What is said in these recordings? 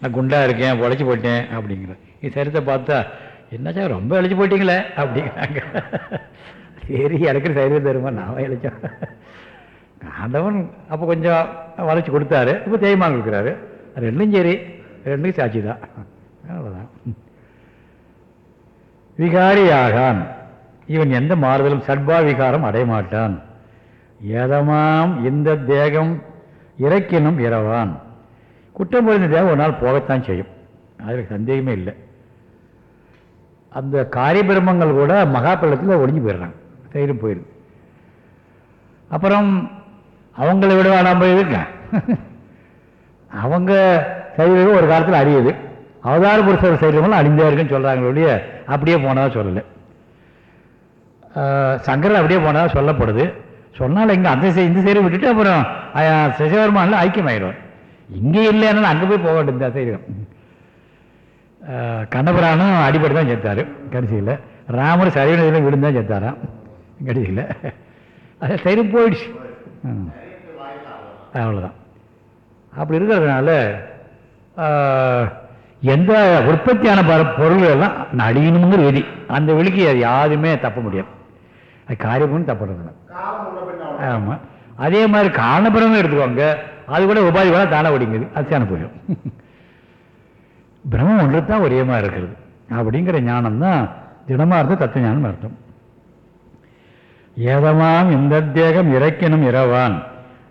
நான் குண்டாக இருக்கேன் உழைச்சி போட்டேன் அப்படிங்கிற. இது சரித்தை பார்த்தா என்னாச்சா ரொம்ப இழைச்சி போயிட்டீங்களே? அப்படிங்கிறாங்க. சரி எனக்கு சைரியம் தருமா? நான் இழைச்சேன் ஆண்டவன் அப்போ கொஞ்சம் வளைச்சி கொடுத்தாரு. இப்போ தேய்மான் கொடுக்குறாரு. ரெண்டும் சரி ரெண்டும் சாட்சி தான். அவ்வளோதான் விகாரியாகான். இவன் எந்த மாறுதலும் சட்பா விகாரம் அடைய மாட்டான். ஏதமாம் இந்த தேகம் இறக்கினும் இரவான். குற்றம் புரிந்த தேகம் ஒரு நாள் போகத்தான் செய்யும். அதில் சந்தேகமே இல்லை. அந்த காரியபிரமங்கள் கூட மகாபலத்தில் ஒழிஞ்சு போயிடுறாங்க. தைரியம் போயிடுது. அப்புறம் அவங்கள விட வேணாம் போயிருக்கேன் அவங்க சைவம் ஒரு காலத்தில் அழியுது அவதார புருஷர் சைவமெல்லாம் அழிந்தே இருக்குன்னு சொல்கிறாங்க ஒழிய அப்படியே போனதாக சொல்லலை. சங்கரில் அப்படியே போனதாக சொல்லப்படுது. சொன்னால் இங்கே அந்த இந்த சைடு விட்டுட்டு அப்புறம் சிசவர்மானில் ஐக்கியமாயிடுவார். இங்கே இல்லைன்னா அங்கே போய் போக வேண்டியது சைவம் கண்ணபுரானும் அடிபட்டு தான் செத்தார் கடைசியில். ராமர் சரிவனதில் விழுந்து தான் செத்தாராம் கடைசியில். அது சரி போயிடுச்சு. அவ்வளோதான் அப்படி இருக்கிறதுனால எந்த உற்பத்தியான பர- பொருள்கள் எல்லாம் நடிகணுங்கிற விதி. அந்த விதிக்கு அது யாருமே தப்ப முடியாது. அது காரியமும் பின்ன ஆமாம் அதே மாதிரி காரணபுரமும் எடுத்துக்கோங்க. அது கூட உபாதி கூட தானே ஒடிங்குது அத்தியான போயிடும் பிரம்மம் ஒன்று தான் ஒரே மாதிரி இருக்கிறது. அப்படிங்கிற ஞானம் தான் திடமாக இருந்த தத்துவ ஞானம் அர்த்தம். ஏதமாம் இந்த தேகம் இறக்கினும் இரவான்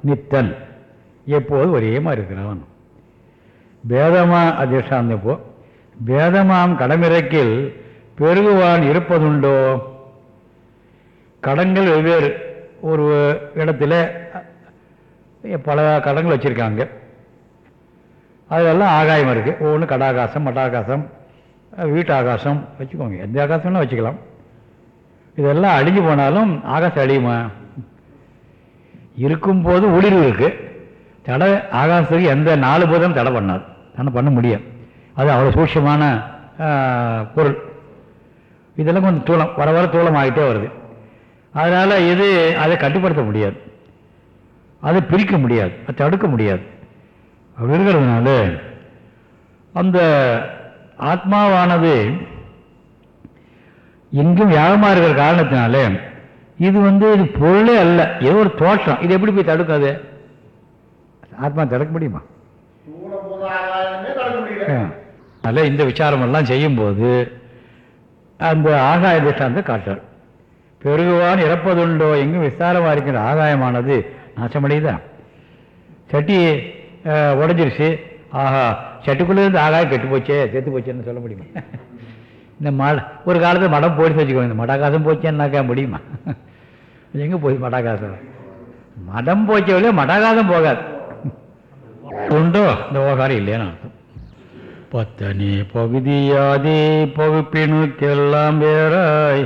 நித்தன் எப்போது ஒரே மாதிரி இருக்கிறவன். பேதமா அதிஷ்டாந்த இப்போ பேதமாம் கடமிறக்கில் பெருகுவான் இருப்பதுண்டோ? கடன்கள் வெவ்வேறு. ஒரு இடத்துல பல கடங்கள் வச்சுருக்காங்க. அதெல்லாம் ஆகாயம் இருக்குது ஒவ்வொன்று கடாகாசம் மட்டாகாசம் வீட்டு ஆகாசம் வச்சுக்கோங்க. எந்த ஆகாசம்னா வச்சுக்கலாம். இதெல்லாம் அழிஞ்சு போனாலும் ஆகாசம் அழியுமா? இருக்கும்போது ஒளிர்வு இருக்குது தடை ஆகாசத்துக்கு எந்த நாலு போதும் தடை பண்ணாது. தடை பண்ண முடியும் அது அவ்வளோ சூட்சமான பொருள். இதெல்லாம் கொஞ்சம் தூளம் வர வர தூளம் ஆகிட்டே வருது. அதனால் இது அதை கட்டுப்படுத்த முடியாது. அதை பிரிக்க முடியாது. அதை தடுக்க முடியாது. அப்படி இருக்கிறதுனால அந்த ஆத்மாவானது எங்கும் யாகமாக இருக்கிற காரணத்தினால இது வந்து இது பொருளே அல்ல. ஏதோ ஒரு தோற்றம். இது எப்படி போய் தடுக்காது? ஆத்மா தடுக்க முடியுமா? அதில் இந்த விசாரமெல்லாம் செய்யும்போது அந்த ஆகாய திஷ்டாந்த காட்டார் பெருகுவான் இறப்பதுண்டோ எங்கும் விஸ்தாரமாக இருக்கிற ஆகாயமானது நாசமடையுதான் சட்டி உடஞ்சிருச்சு. ஆஹா சட்டிக்குள்ளே இருந்து ஆகாயம் கெட்டு போச்சே செத்து போச்சேன்னு சொல்ல முடியுமா? இந்த மட ஒரு காலத்தில் மடம் போயிடுச்சு வச்சுக்கோங்க. இந்த மடாகாசம் போச்சேன்னாக்கா முடியுமா? எங்கே போய் மடாகாசம்? மடம் போச்சவளே மடாகாசம் போகாது. உண்டோ? இந்த ஓகாரம் இல்லையான்னு அர்த்தம். பத்தனி பகுதியாதி பகுப்பினுக்கெல்லாம் வேறாய்.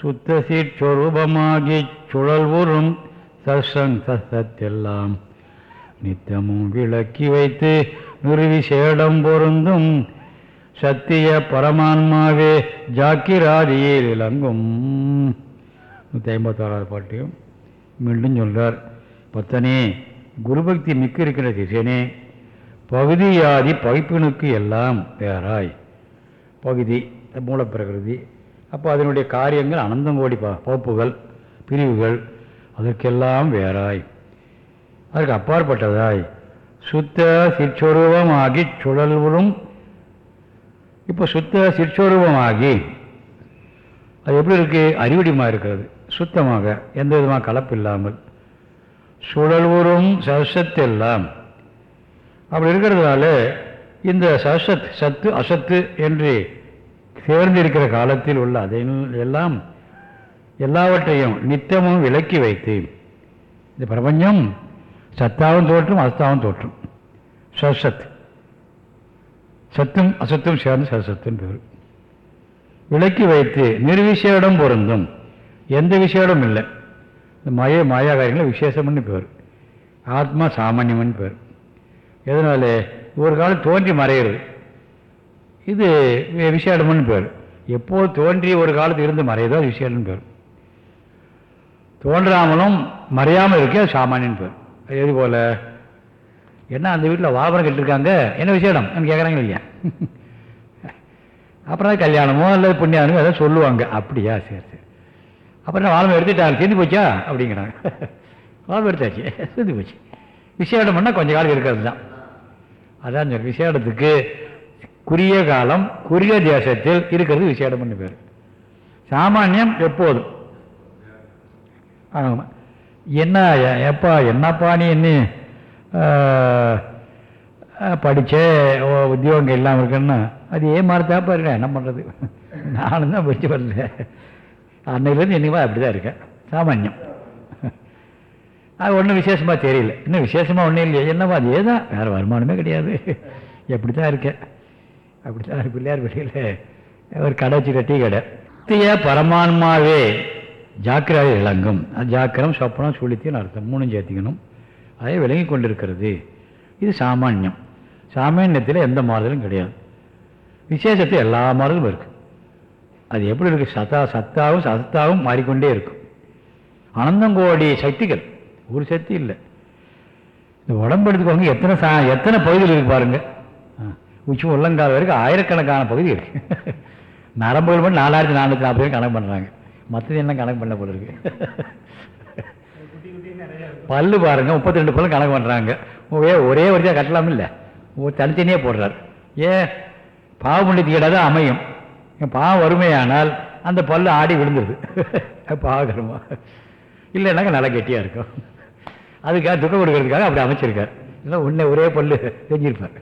சுத்த சீற்றொரூபமாகி சுழல்வரும் சசங் சத்தெல்லாம் நித்தமும் விளக்கி வைத்து நிறுவி சேடம் பொருந்தும் சத்திய பரமான்மாவே ஜாக்கிராதியில் இலங்கும். நூற்றி ஐம்பத்தாறாவது பாட்டையும் மீண்டும் சொல்கிறார் பத்தனே குருபக்தி மிக்க இருக்கிற சிஷியனே பகுதியாதி பகைப்பினுக்கு எல்லாம் வேறாய் பகுதி மூலப்பிரகிருதி அப்போ அதனுடைய காரியங்கள் அனந்தங்கோடி ப போப்புகள் பிரிவுகள் அதற்கெல்லாம் வேறாய். அதற்கு அப்பாற்பட்டதாய். சுத்த சிற்சொரூபமாகி சுழல்வரும் இப்போ சுத்த சிற்சொரூபமாகி அது எப்படி இருக்கு? அறிவடிமாக இருக்கிறது. சுத்தமாக எந்த விதமாக கலப்பு இல்லாமல் சுழல்வரும் சசத்தெல்லாம் அப்படி இருக்கிறதுனால இந்த சசத் சத்து அசத்து என்று சேர்ந்திருக்கிற காலத்தில் உள்ள அதை எல்லாம் எல்லாவற்றையும் நித்தமும் விலக்கி வைத்து இந்த பிரபஞ்சம் சத்தாவும் தோற்றும் அஸ்தாவும் தோற்றும். சசத் சத்தும் அசத்தும் சேர்ந்து சசத்துன்னு பேர். விலக்கி வைத்து நிர்விசேடம் பொருந்தும். எந்த விசேடம் இல்லை. இந்த மய மாயா காரியங்களில் விசேஷம்னு பேர். ஆத்மா சாமானியம்னு பேர். எதனால ஒரு காலம் தோன்றி மறையிறது. இது வி- பேர். எப்போது தோன்றி ஒரு காலத்து இருந்து மறையுதோ அது விஷயம்னு பேர். தோன்றாமலும் மறையாமல் இருக்கே அது சாமானியன் பேர். எது போல? என்ன அந்த வீட்டில் வாபரம் கட்டிருக்காங்க? என்ன விஷயம் கேட்குறாங்க இல்லையா அப்புறம் தான் கல்யாணமோ அல்லது புண்ணியானமோ ஏதோ சொல்லுவாங்க. அப்படியா? சரி சரி. அப்புறம் வாழ்மை எடுத்துட்டாங்க சேர்ந்து போச்சா? அப்படிங்கிறாங்க. வாழ்மை எடுத்தாச்சு சேர்ந்து போச்சு. விசேடம் பண்ணால் கொஞ்சம் காலம் இருக்கிறது தான். அதான் சொல்ற விசேடத்துக்கு குறுகிய காலம் குறுகிய தேசத்தில் இருக்கிறது விசேடம் பண்ணி பேர். சாமானியம் எப்போதும் ஆமாம் என்ன எப்பா என்னப்பா நீ என்ன படித்தே உத்தியோகம் இல்லாமல் இருக்குன்னா அது ஏன் மறுத்தாப்பா இருக்கேன் என்ன பண்ணுறது நானும் தான் படித்து வரல. அன்னையிலேருந்து இன்னைக்கு அப்படி தான் இருக்கேன். சாமானியம். அது ஒன்றும் விசேஷமாக தெரியல. இன்னும் விசேஷமாக ஒன்றும் இல்லையா. என்னவா அது ஏதான் வேறு வருமானமே கிடையாது. எப்படி தான் இருக்கேன். அப்படி தான் பிள்ளையார் பட்டியில் ஒரு கடை வச்சுக்க டீ கடை. சத்திய பரமான்மாவே ஜாக்கிரதை விளங்கும். அது ஜாக்கிரம் சொப்பனம் சுழித்தின்னு அர்த்தம். மூணும் சேர்த்திக்கணும். அதை விளங்கி கொண்டிருக்கிறது. இது சாமானியம். சாமானியத்தில் எந்த மாறுதலும் கிடையாது. விசேஷத்தில் எல்லா மாறுதலும் இருக்குது அது எப்படி இருக்குது சத்தா சத்தாவும் சத்தாவும் மாறிக்கொண்டே இருக்கும். அனந்தங்கோடி சக்திகள். ஒரு சக்தி இல்லை. இந்த உடம்பு எடுத்துக்கோங்க. எத்தனை சா எத்தனை பகுதிகள் இருக்கு பாருங்கள் உச்சி உள்ளங்கால் வரைக்கும் ஆயிரக்கணக்கான பகுதி இருக்குது நரம்புகள் மட்டும் நாலாயிரத்தி நானூற்றி நாற்பது கணக்கு பண்ணுறாங்க மற்றது என்ன கணக்கு பண்ண போல இருக்கு? பல்லு பாருங்க முப்பத்தி ரெண்டு பல்லு கணக்கு பண்ணுறாங்க ஒரே ஒரே வரிசையாக கட்டலாம் இல்லை. தனித்தனியே தனித்தனியாக போடுறார். ஏன்? பாவ புண்ணியத்துக்கு தான் அமையும். பாவம் வறுமையானால் அந்த பல்லு ஆடி விழுந்துருது. பாவகரமா. இல்லைன்னாக்க நல்லா கெட்டியாக இருக்கும். அதுக்காக துக்கம் கொடுக்கறதுக்காக அப்படி அமைச்சிருக்கார். இல்லை உன்னை ஒரே பல்லு செஞ்சிருப்பார்.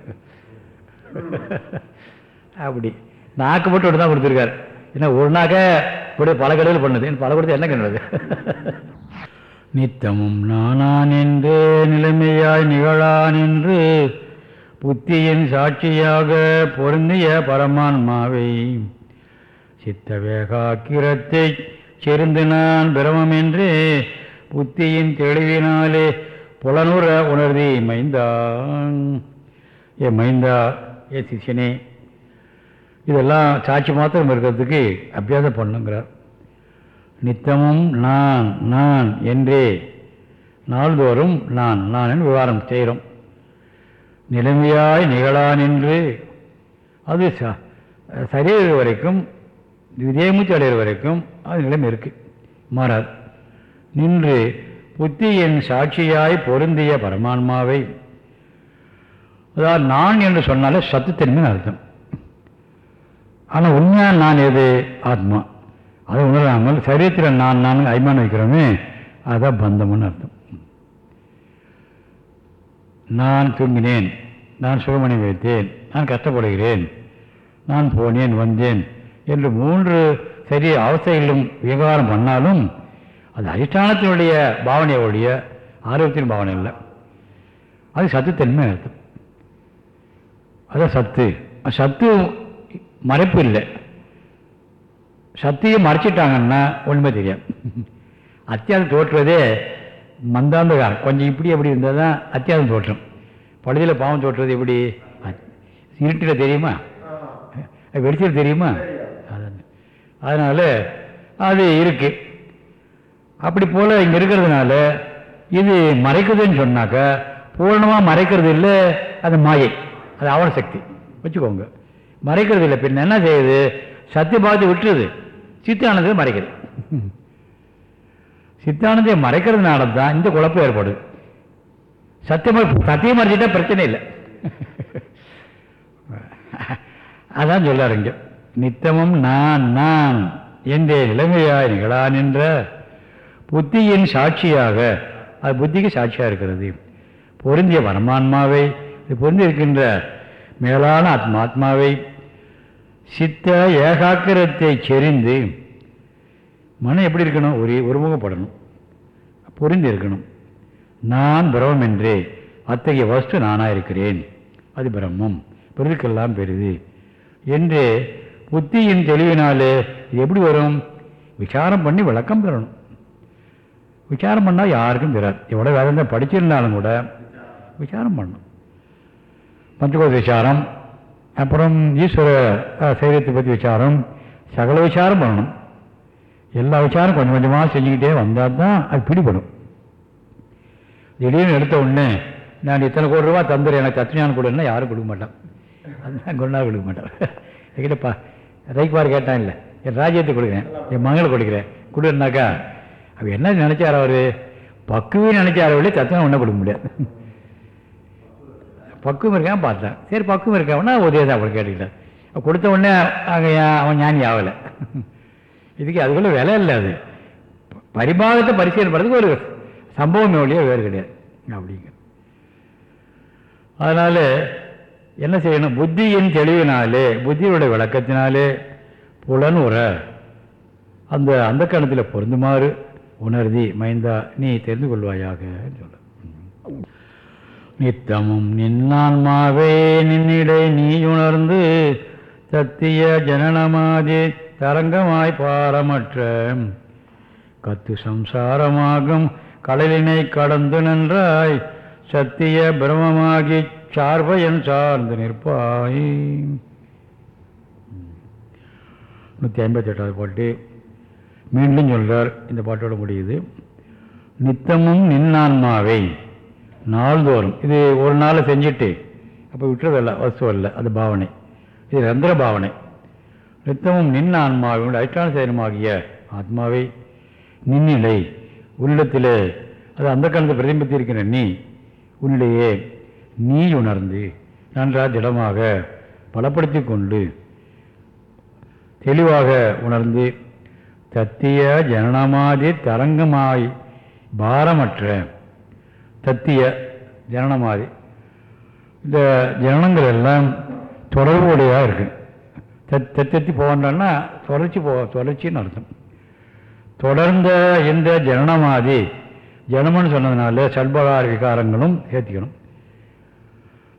அப்படி. நாக்கு மட்டும் ஒன்று தான் கொடுத்துருக்காரு. ஏன்னா ஒரு நாக்க இப்படி பல கடையில் பண்ணுது. பல கொடுத்து என்ன பண்ணுறது நித்தமும் நானான் என்று நிலைமையாய் நிகழான் என்று புத்தியின் சாட்சியாக பொருந்திய பரமான்மாவை சித்த வேகாக்கிரத்தை செறிந்து நான் பிரமம் என்று புத்தியின் தெளிவினாலே புலனுற உணர்தி மைந்தான். ஏ மைந்தா ஏ சிஷியனே இதெல்லாம் சாட்சி மாத்திரம் இருக்கிறதுக்கு அபியாசம் பண்ணுங்கிறார். நித்தமும் நான் நான் என்றே நாள்தோறும் நான் நான் என்று விவகாரம் செய்கிறோம். நிலைமையாய் நிகழான் என்று அது ச- சரீர வரைக்கும் விதயமுச்சு அடைகிற வரைக்கும் அது நிலைமை இருக்குது மாறாது. நின்று புத்தியின் சாட்சியாய் பொருந்திய பரமான்மாவை அதாவது நான் என்று சொன்னாலே சத்துத்தன்மைன்னு அர்த்தம். ஆனால் உண்மையான நான் எது? ஆத்மா. அது உணராமல் சரீரத்தில் நான் நான் அபிமானம் வைக்கிறோமே அதுதான் பந்தம்னு அர்த்தம். நான் தூங்கினேன் நான் சுகமணி வைத்தேன் நான் கஷ்டப்படுகிறேன் நான் போனேன் வந்தேன் என்று மூன்று சரி அவஸ்தைகளிலும் விவகாரம் பண்ணாலும் அது அதிஷ்டானத்தினுடைய பாவனையை ஆரோக்கியத்தின் பாவனை இல்லை அது சத்துத்தன்மை அர்த்தம். அதான் சத்து. சத்து மறைப்பு இல்லை. சத்தியை மறைச்சிட்டாங்கன்னா ஒன்றுமே தெரியாது. அத்தியாசம் தோற்றுவதே மந்தாந்தகாரம். கொஞ்சம் இப்படி அப்படி இருந்தால் தான் அத்தியாசம் தோற்றம். பழுதியில் பாவம் தோற்றுறது எப்படி? இருட்டில் தெரியுமா? வெளிச்சத்தில் தெரியுமா? அதான். அதனால் அது இருக்குது அப்படி போல் இங்கே இருக்கிறதுனால இது மறைக்குதுன்னு சொன்னாக்கா பூர்ணமாக மறைக்கிறது இல்லை அது மாயை. அது அவன சக்தி. வச்சுக்கோங்க. மறைக்கிறது இல்லை பின்ன என்ன செய்யுது? சத்தியபாவத்தை விட்டுருது. சித்தானந்தத்தை மறைக்கிறது. சித்தானந்தை மறைக்கிறதுனால தான் இந்த குழப்பம் ஏற்படுது. சத்தியமாக சத்தியம் மறைச்சிட்டா பிரச்சனை இல்லை. அதான் சொல்லார் இங்க. நித்தமும் நான் நான் என்ற இளமையாய் நிகழான் என்ற புத்தியின் சாட்சியாக அது புத்திக்கு சாட்சியாக இருக்கிறது. பொருந்திய பரமான்மாவை இது பொருந்தி இருக்கின்ற மேலான ஆத்மாத்மாவை சித்த ஏகாக்கிரத்தை செறிந்து மனம் எப்படி இருக்கணும்? ஒரே ஒருமுகப்படணும். பொருந்திருக்கணும். நான் பிரமம் என்றே அத்தகைய வஸ்து நானாக இருக்கிறேன். அது பிரம்மம். பெருதுக்கெல்லாம் பெரிது. என்று புத்தியின் தெளிவினாலே இது எப்படி வரும்? விசாரம் பண்ணி விளக்கம் பெறணும். விசாரம் பண்ணால் யாருக்கும் பெறாது. எவ்வளோ வேதம் படிச்சிருந்தாலும் கூட விசாரம் பண்ணணும். பஞ்சகோத விசாரம் அப்புறம் ஈஸ்வர சைரியத்தை பற்றி விசாரம் சகல விசாரம் பண்ணணும். எல்லா விசாரம் கொஞ்சம் கொஞ்சமாக செஞ்சுக்கிட்டே வந்தால் தான் அது பிடிபடும். திடீர்னு எடுத்த உடனே நான் இத்தனை கோடி ரூபா தந்துடுறேன் எனக்கு தத்துவஞானம் கொடுன்னா யாரும் கொடுக்க மாட்டான். அதுதான் கொண்டா கொடுக்க மாட்டான். என்கிட்டப்பா ரைக்குவார் கேட்டான் இல்லை என் ராஜ்யத்தை கொடுக்குறேன் என் மகளை கொடுக்குறேன். கொடுன்னாக்கா அவர் என்ன நினைச்சார் அவர்? பக்குவே நினைச்சார் அவளே தத்துவம் ஒன்றும் கொடுக்க முடியாது. பக்குவம் இருக்கான்னு பார்த்தேன். சரி பக்குவம் இருக்கான்னா உதவி தான் கேட்டுக்கிட்டேன் கொடுத்த உடனே அங்கே அவன் ஞானி ஆகலை. இதுக்கு அதுக்குள்ள விலை இல்லை அது. பரிபாகத்தை பரிசீலனை பண்ணுறதுக்கு ஒரு சம்பவம் ஒழிய வேறு கிடையாது. அப்படிங்க. அதனால் என்ன செய்யணும்? புத்தியின் தெளிவினாலே புத்தியோட விளக்கத்தினாலே புலன் உற. அந்த அந்த கணத்தில் பொருந்துமாறு உணர்தி மைந்தா நீ தெரிந்து கொள்வாயாக சொல்ல. நித்தமும் நின்னான்மாவே நின்னிடை நீ உணர்ந்து சத்திய ஜனனமாதி தரங்கமாய் பாரமற்ற. கத்து சம்சாரமாகும் கடலினை கடந்து நின்றாய் சத்திய பிரமமாகி சார்பயன் சார்ந்து நிற்பாய். நூற்றி ஐம்பத்தெட்டாவது பாட்டு. மீண்டும் சொல்றார் இந்த பாட்டோட முடியுது. நித்தமும் நின்னான்மாவை. நாள்தோறும். இது ஒரு நாள் செஞ்சுட்டு அப்போ விட்டுறதல்ல வஸ்து அல்ல அது பாவனை. இது ரந்திர பாவனை. நித்தமும் நின் ஆன்மாவை அதிஷ்டான சேனமாகிய ஆத்மாவை நின்னிலை. உள்ளத்திலே அது அந்த காலத்தை பிரதிபித்திருக்கிற நீ உன்னிலேயே நீ உணர்ந்து நன்றாக திடமாக பலப்படுத்தி கொண்டு தெளிவாக உணர்ந்து தத்திய ஜனனமாதி தரங்கமாய் பாரமற்ற தத்திய ஜனனமாதி. இந்த ஜனனங்கள் எல்லாம் தொடர்புடையதாக இருக்கு. தத் தத்தத்தி போகன்றன்னா தொடர்ச்சி போ தொடர்ச்சின்னு அர்த்தம். தொடர்ந்த இந்த ஜனனமாதி ஜனமன்னு சொன்னதுனால சல்பகார விகாரங்களும் ஏற்றிக்கணும்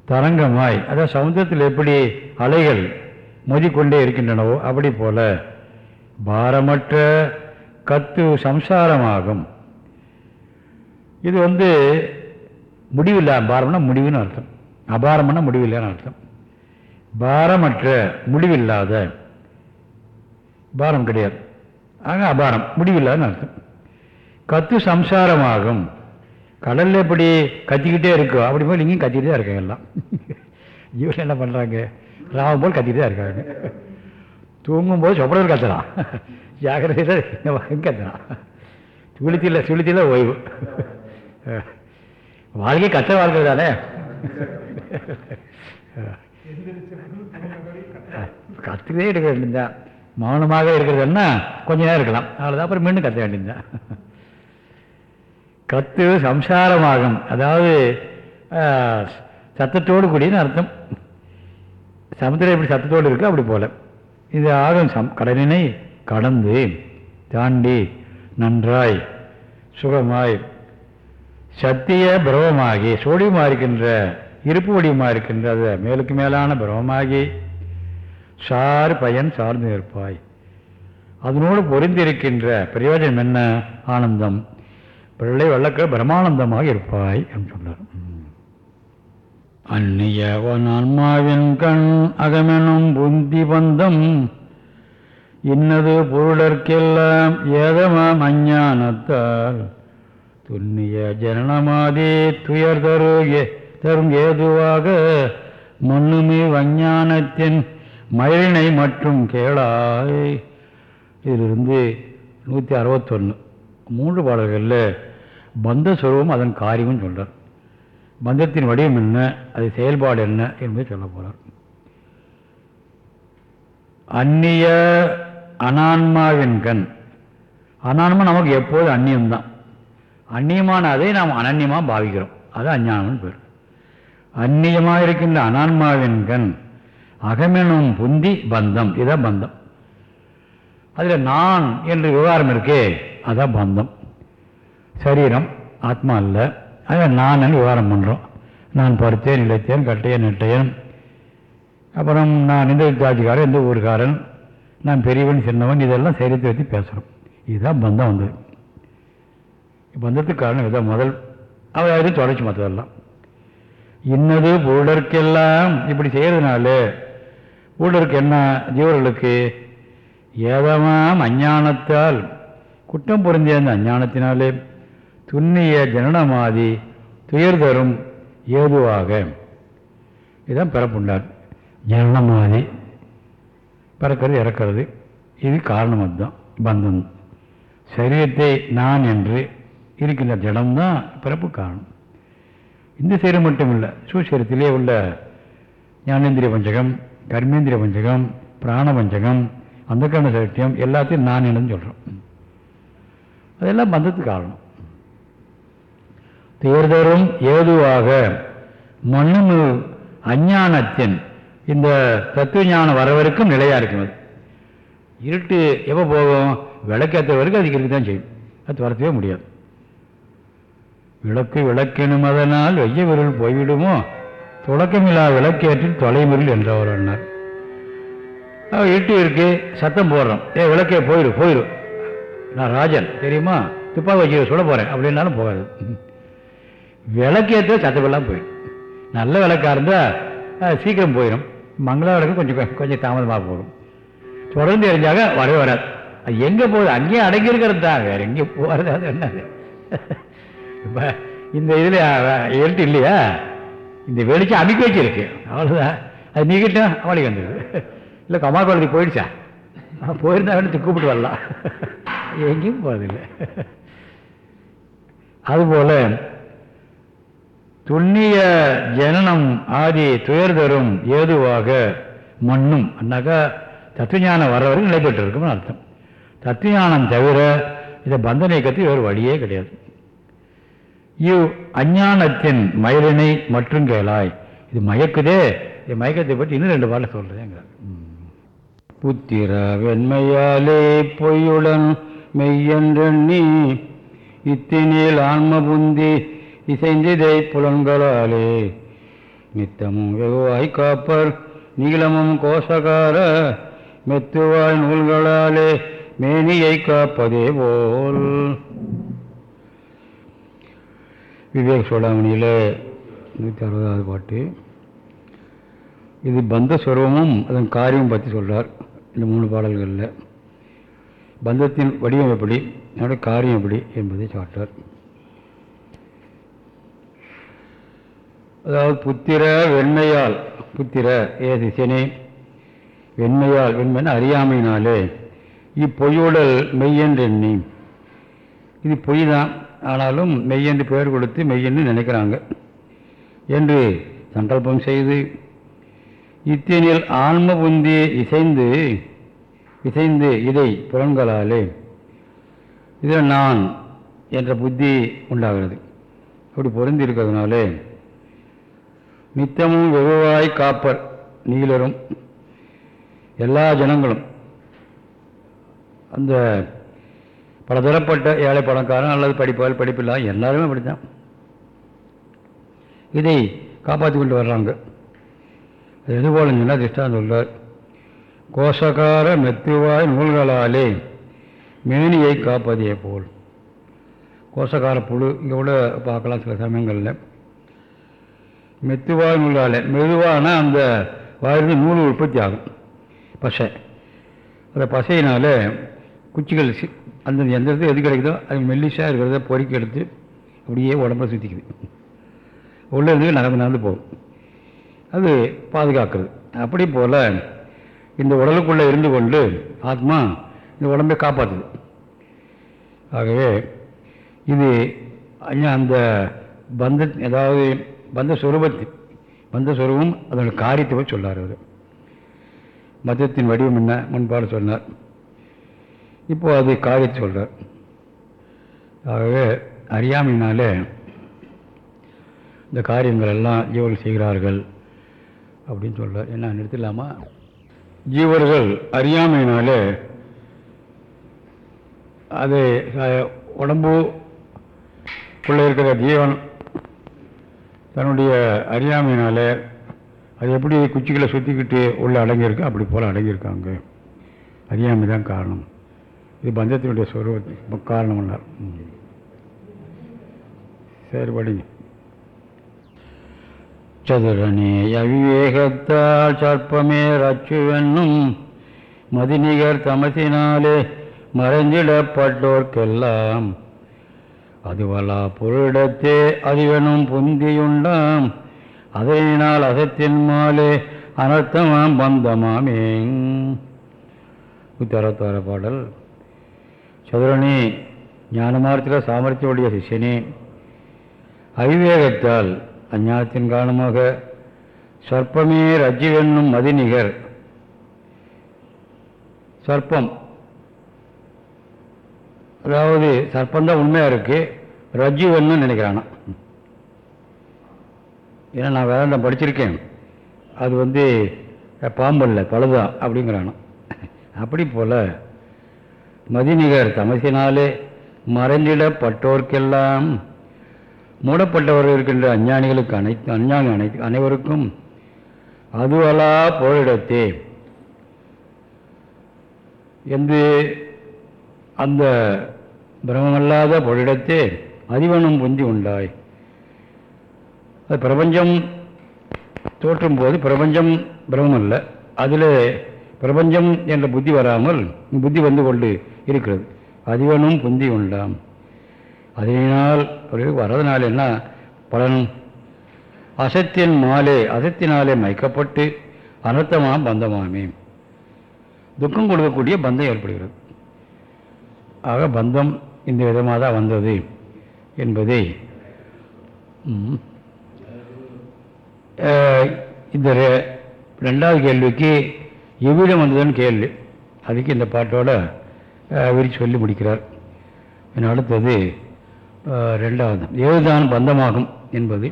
தரங்கமாய் அதாவது சமுதிரத்தில் எப்படி அலைகள் மோதிக்கொண்டே இருக்கின்றனவோ அப்படி போல பாரமற்ற கத்து சம்சாரமாகும். இது வந்து முடிவில்லா பாரம்னா முடிவுன்னு அர்த்தம். அபாரம்னா முடிவில்லைன்னு அர்த்தம். பாரமற்ற முடிவில்லாத பாரம் கிடையாது. ஆக அபாரம் முடிவில்லாதுன்னு அர்த்தம். கத்து சம்சாரமாகும். கடல்ல எப்படி கத்திக்கிட்டே இருக்கோ. அப்படி போல் இங்கேயும் கத்திக்கிட்டே தான் இருக்காங்க எல்லாம். ஜீவன் என்ன பண்ணுறாங்க ராவம் போல் கத்திக்கிட்டே தான் இருக்காங்க. தூங்கும்போது சொப்படத்தில் கத்துறான். ஜாகிரதையில் கத்துறான். சுளுத்தியில் சுளுத்தியில் ஓய்வு. வாழ்க்கை கத்த வாழ்க்கை தானே? கத்துக்கிட்டே இருக்க வேண்டியதுதான். மௌனமாக இருக்கிறதுன்னா கொஞ்ச நேரம் இருக்கலாம். அவ்வளோதான் அப்புறம் மீண்டும் கத்த வேண்டியதுதான். கத்து சம்சாரமாகும். அதாவது சத்தத்தோடு கூடியன்னு அர்த்தம். சமுத்திரம் எப்படி சத்தத்தோடு இருக்கோ அப்படி போல. இது ஆகும் சம் கடலினை கடந்து தாண்டி நன்றாய் சுகமாய் சத்திய பிரமமாகி சோடியமாக இருக்கின்ற இருப்பு வடிவமாக இருக்கின்ற அது மேலுக்கு மேலான பிரமமாகி சார் பயன் சார்ந்து இருப்பாய் அதனோடு பொருந்திருக்கின்ற பிரயோஜனம் என்ன? ஆனந்தம். பிள்ளை வழக்க பிரமானந்தமாக இருப்பாய் என்று சொன்னார். அந்நியவன் ஆன்மாவின் கண் அகமெனும் புந்தி பந்தம். இன்னது பொருளர்க்கெல்லாம் ஏதமாம் அஞ்ஞானத்தால் துண்ணிய ஜனனமாதி துயர் தரு ஏ- தரும் ஏதுவாக மண்ணுமி வஞ்ஞானத்தின் மயிலினை மற்றும் கேளாய். இதிலிருந்து நூற்றி அறுபத்தொன்று மூன்று பாடல்களில் பந்த சுரூபம் அதன் காரியமும் சொல்கிறார் பந்தத்தின் வடிவம் என்ன அது செயல்பாடு என்ன என்பதை சொல்ல போகிறார் அந்நிய அனான்மாவின் கண். அனான்மா நமக்கு எப்போது அந்நியம்தான். அந்நியமான அதை நாம் அனன்யமாக பாவிக்கிறோம். அது அஞ்ஞானம்னு பேர். அந்நியமாக இருக்கின்ற அனான்மாவின் கண் அகமெனும் புந்தி பந்தம். இதான் பந்தம். அதில் நான் என்று விவகாரம் இருக்கே அதான் பந்தம். சரீரம் ஆத்மா அல்ல. அதான் நான் விவகாரம் பண்ணுறோம் நான் படுத்தேன் இழைத்தேன் கட்டையன் நெட்டையன். அப்புறம் நான் இந்த ஜாதிக்காரன் இந்த ஊருக்காரன் நான் பெரியவன் சின்னவன் இதெல்லாம் சரித்து பேசுகிறோம் இதுதான் பந்தம் வந்தது பந்தத்துக்கு காரணம் இதான். முதல் அவர் அது தொடர்ச்சி மற்றதெல்லாம் இன்னது பூடருக்கெல்லாம் இப்படி செய்கிறதுனால பூடருக்கு என்ன ஜீவர்களுக்கு? ஏதமாம் அஞ்ஞானத்தால் குற்றம் பொருந்திய அந்த அஞ்ஞானத்தினாலே துண்ணிய ஜனனமாதி துயர் தரும் ஏதுவாக. இதுதான் பிறப்புண்டார். ஜனனமாதி. பிறக்கிறது இறக்கிறது. இது காரணம் அதுதான். பந்தம். சரீரத்தை நான் என்று இருக்கின்ற ஜடம்தான் பிறப்பு காரணம் இந்த சரீரம் மட்டும் இல்லை சூசரத்திலே உள்ள ஞானேந்திரிய பஞ்சகம் கர்மேந்திரிய பஞ்சகம் பிராண பஞ்சகம் அந்த கண்ண சத்தியம் எல்லாத்தையும் நான் என்னன்னு சொல்கிறோம் அதெல்லாம் பந்தத்துக்கு காரணம். தேர்தரும் ஏதுவாக மண்ணு அஞ்ஞானத்தின் இந்த தத்துவ ஞானம் வர வரைக்கும் நிலையாக இருக்கும் அது இருட்டு எப்போ போகும்? விளக்கேற்ற வரைக்கும் அதுக்கு இருக்க தான் செய்யும். அது துரத்தவே முடியாது. விளக்கு விளக்கெனும் அதனால் வெய்ய விரல் போய்விடுமோ? தொடக்கமில்லா விளக்கேற்றில் தொலைமுறில் என்றவர் அண்ணார். அவன் இருட்டு இருக்கு சத்தம் போடுறோம் ஏ விளக்கே போயிடு போயிடு நான் ராஜன் தெரியுமா? துப்பாக்கி வச்சு சுட போகிறேன் அப்படின்னாலும் போகாது. விளக்கேற்ற சத்தமெல்லாம் போயிடும். நல்ல விளக்காக இருந்தால் சீக்கிரம் போயிடும் மங்களா விளக்கு கொஞ்சம் கொஞ்சம் தாமதமாக போகும். தொடர்ந்து எரிஞ்சாக வரவே வராது. அது எங்கே போகுது? அங்கேயே அடங்கியிருக்கிறது தான் வேறு எங்கேயும் போகிறது அது என்னது? இப்போ இந்த இதில் இருட்டு இல்லையா? இந்த வெளிச்சம் அமைக்க வச்சிருக்கு. அவ்வளோதான் அது நீக்கிட்டா அவளுக்கு வந்தது. இல்லை கமால் குளத்துக்கு போயிடுச்சா? போயிருந்தா வேணும் கூப்பிட்டு வரலாம். எங்கேயும் போகிறதில்லை அதுபோல் துண்ணிய ஜனனம் ஆதி துயர் தரும் ஏதுவாக மண்ணும். அண்ணாக்கா தத்துவானம் வர வரைக்கும் இருக்கும்னு அர்த்தம். தத்துவானம் தவிர இதை பந்த நீக்கத்துக்கு வேறு வழியே கிடையாது. இவ் அஞ்ஞானத்தின் மயிலினை மற்றும் கேளாய். இது மயக்குதே. இது மயக்கத்தை பற்றி இன்னும் ரெண்டு பாட்டில் சொல்கிறேங்கிறார் புத்திர வெண்மையாலே பொய்யுடன் மெய்யென்றெண்ணி இத்தினில் ஆன்ம புந்தி இசைந்திதை புலன்களாலே. நித்தமும் வெகுவாய் காப்பர் நீளமும் கோசகார மெத்துவாய் நூல்களாலே மேனியை காப்பதே போல். விவேக் சோடாமணியில் நூற்றி அறுபதாவது பாட்டு. இது பந்த ஸ்வரூபமும் அதன் காரியமும் பற்றி சொல்கிறார் இந்த மூணு பாடல்களில். பந்தத்தின் வடிவம் எப்படி என்னோட காரியம் எப்படி என்பதை சாட்டார் அதாவது புத்திர வெண்மையால் புத்திர ஏ திசைனே வெண்மையால் வெண்மைன்னு அறியாமையினாலே இப்பொய்யுடல் மெய்யென்றெண்ணி இது பொய் தான் ஆனாலும் மெய்யென்று பெயர் கொடுத்து மெய்யென்று நினைக்கிறாங்க. என்று சங்கல்பம் செய்து இத்தினில் ஆன்ம புந்தி இசைந்து இசைந்து இதை புலன்களாலே இதில் நான் என்ற புத்தி உண்டாகிறது. அப்படி பொருந்தி இருக்கிறதுனாலே நித்தமும் வெகுவாய் காப்பர் நீலரும் எல்லா ஜனங்களும் அந்த பலதரப்பட்ட ஏழை பணக்காரன் அல்லது படிப்பால் படிப்பில்லாம் எல்லாருமே அப்படித்தான். இதை காப்பாற்றி கொண்டு வர்றாங்க. அது எது போல சொன்னால் திஷ்டான் சொல்றார். கோஷக்கார மெத்துவாய் நூல்களாலே மேனியை காப்பதே போல். கோஷக்கார புழு இங்கே கூட பார்க்கலாம் சில சமயங்களில். மெத்துவாய் நூலாலே மெதுவான அந்த வாயிலிருந்து நூல் உற்பத்தி ஆகும். பசை. அந்த பசையினால் குச்சிகள் சி- அந்த எந்த இடத்துல எது கிடைக்குதோ அது மெல்லிஷாக இருக்கிறத பொறிக்க எடுத்து அப்படியே உடம்புல சுற்றிக்குது உள்ளே இருந்து நடந்து நடந்து போகும். அது பாதுகாக்கிறது. அப்படி போல் இந்த உடலுக்குள்ளே இருந்து கொண்டு ஆத்மா இந்த உடம்பை காப்பாற்றுது ஆகவே இது அந்த பந்த அதாவது பந்த சுரூபத்து பந்த சுரூபம் அதோட காரியத்தை பற்றி சொல்லார் அவர். மதத்தின் வடிவம் என்ன முன்பாடு சொன்னார். இப்போ அது காரியத்தை சொல்கிறார் ஆகவே அறியாமையினாலே இந்த காரியங்கள் எல்லாம் ஜீவர்கள் செய்கிறார்கள் அப்படின்னு சொல்கிறார் என்ன நிறுத்திடலாமா? ஜீவர்கள் அறியாமையினாலே அது உடம்பு உள்ளே இருக்கிற ஜீவன் தன்னுடைய அறியாமையினாலே அது எப்படி குச்சிகளை சுற்றிக்கிட்டு உள்ளே அடங்கியிருக்கு அப்படி போல் அடங்கியிருக்காங்க. அறியாமை தான் காரணம். இது பந்தத்தினுடைய சொருவ காரணம்னார். சரி படிங்க. சதுரனே அவிவேகத்தால் சற்பமே ரச்சுவென்னும் மதிநிகர் தமசினாலே மறைஞ்சிடப்பட்டோர்க்கெல்லாம் அதுவலா பொருளிடத்தே அதிவனும் புந்தியுண்டாம். அதனால் அசத்தின் மாலே அனர்த்தமாம் பந்தமாமே உத்தரத்தோர பாடல். சதுரணி ஞானமார்த்தில சாமர்த்தியுடைய சிஷ்யனே அவிவேகத்தால் அஞ்ஞானத்தின் காரணமாக சர்ப்பமே ரஜ்ஜிவென்னும் மதிநிகர். சர்ப்பம். அதாவது சர்ப்பந்தான் உண்மையாக இருக்கு ரஜ்ஜுவன்னு நினைக்கிறானா. ஏன்னா நான் வேதாந்தம் படிச்சிருக்கேன். அது வந்து பாம்பல்ல பழுதான் அப்படிங்கிறானா. அப்படி போல் மதிநிகர் தமசினாலே மறைந்திடப்பட்டோர்க்கெல்லாம். மூடப்பட்டவர்கள் இருக்கின்ற அஞ்ஞானிகளுக்கு அனைத்து அஞ்ஞானி அனைத்து அனைவருக்கும் அதுவலா போரிடத்தே. என்று அந்த பிரமமல்லாத பொருளிடத்தே அதிவனும் புந்தி உண்டாய். அது பிரபஞ்சம் தோற்றும் போது பிரபஞ்சம் பிரமம் அல்ல அதில் பிரபஞ்சம் என்ற புத்தி வராமல் புத்தி வந்து கொண்டு இருக்கிறது. அதிவனும் புந்தி உண்டாம் அதனால் வரதுனால என்ன பலன் அசத்தின் மாலே அசத்தினாலே மயக்கப்பட்டு அனர்த்தமாம் பந்தமாமே. துக்கம் கொடுக்கக்கூடிய பந்தம் ஏற்படுகிறது. ஆக பந்தம் இந்த விதமாக தான் வந்தது என்பதை ம், இந்த ரெண்டாவது கேள்விக்கு எவ்விடம் வந்ததுன்னு கேள்வி அதுக்கு இந்த பாட்டோட விரி சொல்லி முடிக்கிறார். அடுத்தது ரெண்டாவது ஏதுதான் பந்தமாகும் என்பது.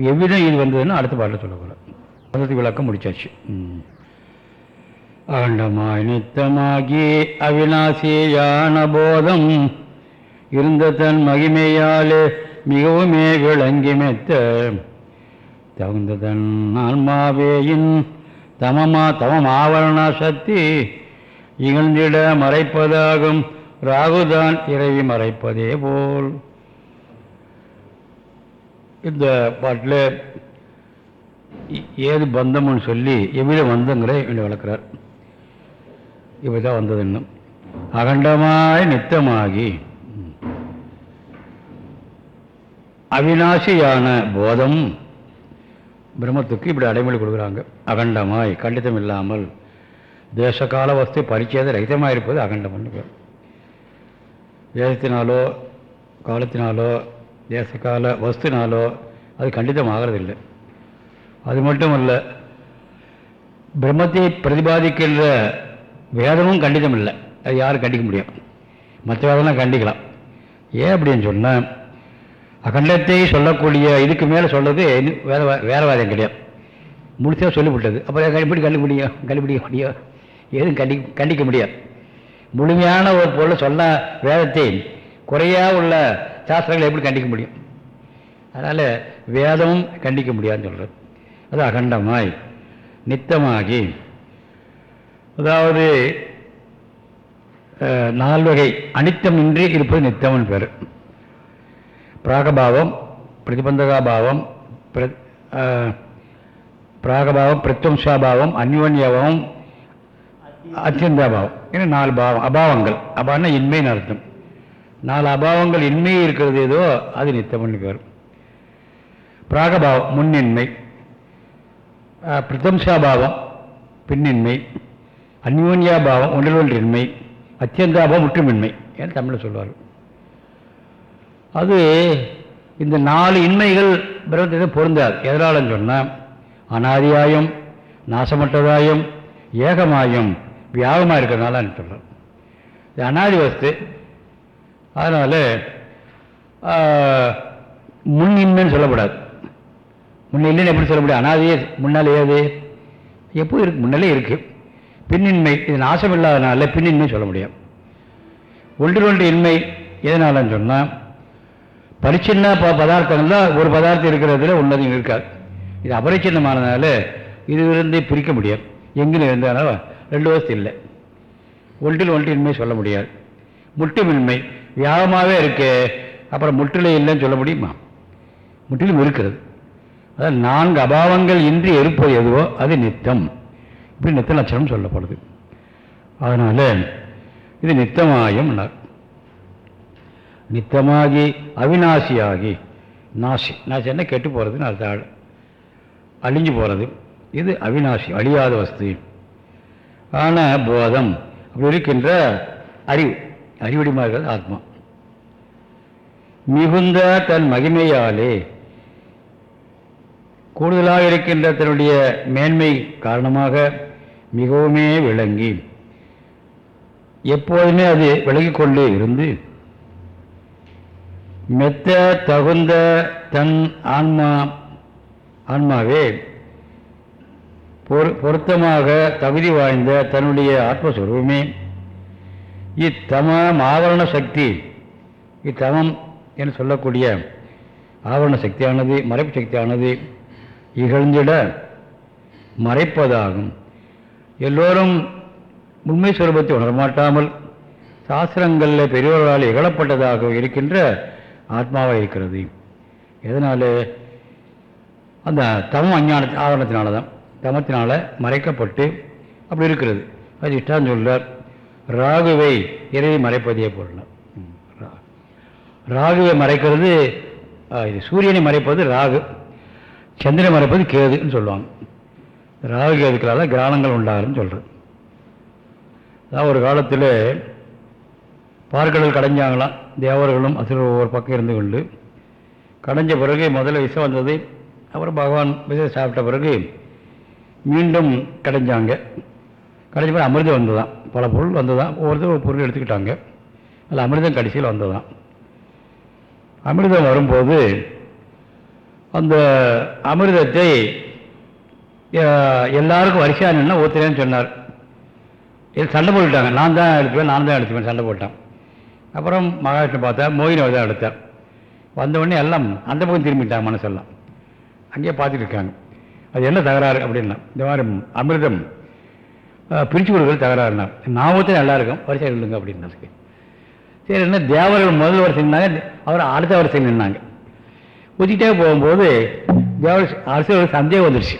எவ்விடம் இது வந்ததுன்னு அடுத்த பாட்டில் சொல்ல போகிறேன் விளக்கம் முடிச்சாச்சு. ம். அகண்டமாய் நித்தமாகி அவிநாசியான போதம் இருந்த தன் மகிமையாலே மிகவுமே விளங்கி மெத்த. தகுந்த தன் ஆன்மாவேயின் தமமா தமம் ஆவரண சக்தி. இகழ்ந்திட மறைப்பதாகும். ராகுதான் இறைவி மறைப்பதே போல். இந்த பாட்டில் ஏது பந்தம்னு சொல்லி எவ்வித பந்தங்களை என்று வளர்க்குறார் இப்படிதான் வந்தது இன்னும். அகண்டமாய் நித்தமாகி. அவிநாசியான போதம் பிரம்மத்துக்கு இப்படி அடைமொழி கொடுக்குறாங்க. அகண்டமாய் கண்டிதம் இல்லாமல் தேசகால வஸ்து பரிச்சேத ரகிதமாக இருப்பது அகண்டம்னு பேர். தேசத்தினாலோ காலத்தினாலோ தேசகால வஸ்துனாலோ அது கண்டிதம் ஆகிறதில்லை. அது மட்டும் இல்லை பிரம்மத்தை பிரதிபாதிக்கின்ற வேதமும் கண்டிதம் இல்லை. அது யாரும் கண்டிக்க முடியும். மற்ற வேதம்லாம் கண்டிக்கலாம். ஏன் அப்படின்னு சொன்னால் அகண்டத்தை சொல்லக்கூடிய இதுக்கு மேலே சொல்றது இன்னும் வேற வேற வாதம் கிடையாது. முழுசாக சொல்லிவிட்டது. அப்புறம் எப்படி கண்டுபிடிக்க முடியும் கண்டுபிடிக்க முடியும்? எதுவும் கண்டி கண்டிக்க முடியாது. முழுமையான ஒரு பொருளை சொன்ன வேதத்தை குறையா உள்ள சாஸ்திரங்களை எப்படி கண்டிக்க முடியும்? அதனால் வேதமும் கண்டிக்க முடியாதுன்னு சொல்கிறது அது அகண்டமாய் நித்தமாகி அதாவது நால்வகை அனித்தமின்றி இருப்பது நித்தம்னு பேர். பிராகபாவம் பிரதிபந்தகாபாவம் பிர அஹ், பிராகபாவம் பிரத்வம்சாபாவம் அந்யோன்யபாவம் அத்தியந்தாபாவம். ஏன்னா நாலு பாவம் அபாவங்கள். அபான்னா இன்மைன்னு அர்த்தம். நாலு அபாவங்கள் இன்மை இருக்கிறது ஏதோ அது நித்தம்னு பேர் பிராகபாவம் முன்னின்மை. பிரதம்சாபாவம் பின்னின்மை. அந்யோன்யாபாவம் ஒன்றிலொன்றின்மை அத்தியந்தாபாவம் முற்றுமின்மை. ஏன்னு தமிழில் சொல்வார் அது இந்த நாலு இன்மைகள் பிரம்மத்தை பொருந்தாது. எதனாலன்னு சொன்னால் அனாதியாயும் நாசமற்றதாயும் ஏகமாயும் வியாகமாக இருக்கிறதுனால சொல்கிறோம் இது அனாதி வஸ்து. அதனால் முன்னின்மைன்னு சொல்லக்கூடாது. முன்னில்லைன்னு எப்படி சொல்ல முடியாது அனாதியே முன்னால் ஏது? எப்போ இருக்கு முன்னாலே இருக்குது பின்னின்மை இது நாசம் இல்லாதனால பின்னின்மை சொல்ல முடியும். ஒன்று ஒன்று இன்மை எதனாலன்னு சொன்னால் பரிச்சின்ன ப பதார்த்தங்கள் தான் ஒரு பதார்த்தம் இருக்கிறதுல உன்னதும் இருக்காது. இது அபரிச்சின்னமானதுனால இதிலிருந்து பிரிக்க முடியாது. எங்கே இருந்தாலும் ரெண்டு வசதி இல்லை. ஒன்றில் ஒன்றின்மை சொல்ல முடியாது. முட்டுமின்மை வியாபமாகவே இருக்கு அப்புறம் முற்றிலை இல்லைன்னு சொல்ல முடியுமா? முற்றிலும் இருக்கிறது. அதாவது நான்கு அபாவங்கள் இன்றி இருப்பது எதுவோ அது நித்தம். இப்படி நித்த லட்சணம் சொல்லப்படுது. அதனால் இது நித்தமாயும் நித்தமாகி அவிநாசியாகி. நாசி. நாசி என்ன? கெட்டு போகிறதுன்னு அர்த்தம். அழிஞ்சு போகிறது இது அவிநாசி அழியாத வஸ்து ஆனால் போதம் அப்படி இருக்கின்ற அறிவு. அறிவடிமா இருக்கிறது ஆத்மா. மிகுந்த தன் மகிமையாலே கூடுதலாக இருக்கின்ற தன்னுடைய மேன்மை காரணமாக மிகவுமே விளங்கி எப்போதுமே அது விலகிக்கொண்டே இருந்து மெத்த தகுந்த தன் ஆன்மா ஆன்மாவே பொரு பொருத்தமாக தகுதி வாய்ந்த தன்னுடைய ஆத்மஸ்வரூபமே. இத்தமம் ஆவரண சக்தி இத்தமம் என்று சொல்லக்கூடிய ஆவரண சக்தியானது மறைப்பு சக்தியானது இகழ்ந்திட மறைப்பதாகும். எல்லோரும் உண்மை சுரூபத்தை உணரமாட்டாமல் சாஸ்திரங்களில் பெரியவர்களால் இகழப்பட்டதாக இருக்கின்ற ஆத்மாவாக இருக்கிறது. எதனால்? அந்த தமம் அஞ்ஞான ஆவரணத்தினால தான் தமத்தினால் மறைக்கப்பட்டு அப்படி இருக்கிறது. அது இஷ்டான் சொல்கிறார் ராகுவை இறைவி மறைப்பதே போல ராகுவை மறைக்கிறது இது சூரியனை மறைப்பது ராகு. சந்திரனை மறைப்பது கேதுன்னு சொல்லுவாங்க. ராகு கேதுக்களால் தான் கிரானங்கள் சொல்கிறது அதான் ஒரு காலத்தில் பார்க்கடல் கடைஞ்சாங்களாம் தேவர்களும் அசுரர் ஒவ்வொரு பக்கம் இருந்து கொண்டு கடைஞ்ச பிறகு முதல்ல விஷம் வந்தது அப்புறம் பகவான் விஷம் சாப்பிட்ட பிறகு மீண்டும் கடைஞ்சாங்க. கடைஞ்ச பிறகு அமிர்தம் வந்ததுதான். பல பொருள் வந்ததுதான். ஒவ்வொருத்தரும் ஒரு பொருள் எடுத்துக்கிட்டாங்க. அதில் அமிர்தம் கடைசியில் வந்ததுதான். அமிர்தம் வரும்போது அந்த அமிர்தத்தை எல்லாருக்கும் வரிசையாக நின்னா ஒத்துறேன்னு சொன்னார். சண்டை போட்டுட்டாங்க. நான் தான் எடுத்துப்பேன் நான் தான் எடுத்துப்பேன் சண்டை போட்டான். அப்புறம் மகாவிஷ்ணு பார்த்தா மோகினி தான் எடுத்தார் வந்தவுடனே எல்லாம் அந்த பக்கம் திரும்பிட்டாங்க மனசெல்லாம் அங்கேயே பார்த்துட்டு இருக்காங்க. அது என்ன தகராறு அப்படின்னா இந்த மாதிரி அமிர்தம் பிரித்து கொடுக்குறது தகராறுனா நாமத்தில் நல்லாயிருக்கும் நல்லா இருக்கும் வரிசை இல்லைங்க அப்படின்னதுக்கு சரி என்ன தேவர்கள் முதல் வரிசை நின்னாங்க அவர் அடுத்த வரிசை நின்னாங்க. ஊற்றிக்கிட்டே போகும்போது தேவர் அரசு சந்தேகம் வந்துடுச்சு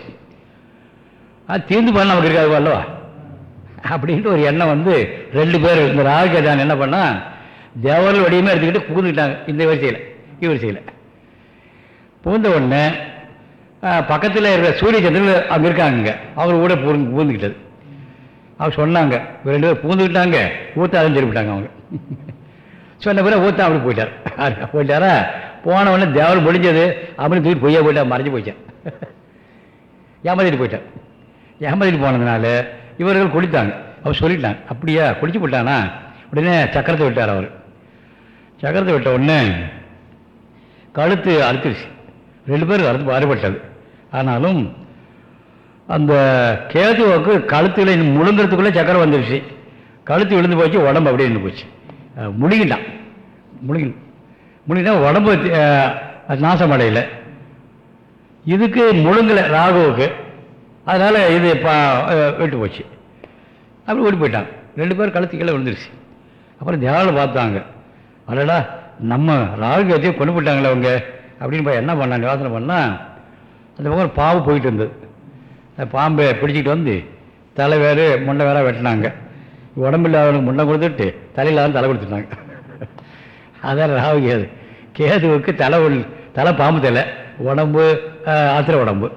அது தீர்ந்து பண்ண நமக்கு இருக்காது அல்லவா அப்படின்ட்டு ஒரு எண்ணம் வந்து ரெண்டு பேர் இந்த ராகுகேதான் என்ன பண்ணால் தேவர்கள் வடிவமே எடுத்துக்கிட்டு புகுந்துக்கிட்டாங்க இந்த வரிசையில் வரிசையில். புகுந்த உடனே பக்கத்தில் இருக்கிற சூரிய சந்திரன் அங்கே இருக்காங்க அவர் கூட பூந்து பூந்துக்கிட்டது அவங்க சொன்னாங்க ரெண்டு பேர் பூந்துக்கிட்டாங்க ஊத்தாதுன்னு சொல்லிவிட்டாங்க அவங்க. சொன்ன பிறகு ஊத்தா அப்படி போயிட்டார். போயிட்டாரா? போன உடனே தேவர் முடிஞ்சது அப்படின்னு தூக்கி பொய்யா போயிட்டா மறைஞ்சு போயிட்டேன் ஏமாத்திட்டு போயிட்டார். ஏமாத்திட்டு போனதுனால இவர்கள் குளித்தாங்க. அவர் சொல்லிட்டாங்க அப்படியா குளிச்சு போட்டானா? உடனே சக்கரத்தை விட்டார் அவர். சக்கரத்தை விட்ட உடனே கழுத்து அறுத்துருச்சு. ரெண்டு பேரும் அறுத்து மாறுபட்டது. ஆனாலும் அந்த கேதுவுக்கு கழுத்தில் முழுங்கிறதுக்குள்ளே சக்கரம் வந்துருச்சு. கழுத்து விழுந்து போச்சு உடம்பு அப்படியே இருந்து போச்சு. முழுகிட்டான் முழுகி முழுகினா உடம்பு நாசம் நாசமடையல இதுக்கு முழுங்கலை ராகுவுக்கு. அதனால் இது பா விட்டு போச்சு. அப்படி ஓடி போயிட்டான். ரெண்டு பேரும் கழுத்து கீழே விழுந்துருச்சு. அப்புறம் தியானம் பார்த்தாங்க. அடடா நம்ம ராகு எதையும் கொண்டு போயிட்டாங்களே அவங்க. அப்படின்னு போய் என்ன பண்ணாங்க யோசனை பண்ணால் அந்த பக்கம் பாவு போயிட்டு இருந்தது. அந்த பாம்பை பிடிச்சிக்கிட்டு வந்து தலை வேறு முண்டை வேற வெட்டினாங்க. உடம்பில்லாதவனுக்கு முண்டை கொடுத்துட்டு தலையில்லாத தலை கொடுத்துட்டாங்க. அதான் ராகு கேது கேதுவுக்கு தலை உள்- தலை பாம்பு தலை உடம்பு ஆத்திர உடம்பு.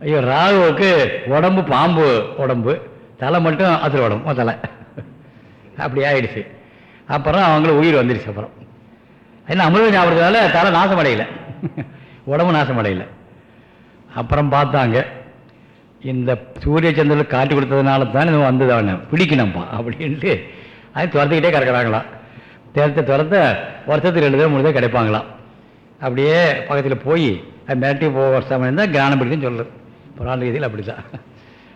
ஐயோ ராகுவுக்கு உடம்பு பாம்பு உடம்பு தலை மட்டும் ஆத்திர உடம்பு தலை. அப்படி ஆயிடுச்சு. அப்புறம் அவங்களுக்கு உயிர் வந்துடுச்சு அப்புறம். என்ன அமிர்த ஞாபகத்தால் தலை நாசம் அடையலை உடம்பு நாசம் அடையலை அப்புறம் பார்த்தாங்க இந்த சூரிய சந்திரன் காட்டி கொடுத்ததுனால தான் இது வந்தது அவனை. பிடிக்கணும்ப்பா அப்படின்ட்டு அது துரத்துக்கிட்டே கிடக்கிறாங்களாம். துரத்த துரத்த வருஷத்துக்கு ரெண்டு தடவை மூணு தடவை கிடைப்பாங்களாம். அப்படியே பக்கத்தில் போய் அது மிரட்டி போக வருஷம் தான் கிரானம் பிடிக்குன்னு சொல்கிறது புராண ரீதியில் அப்படி தான்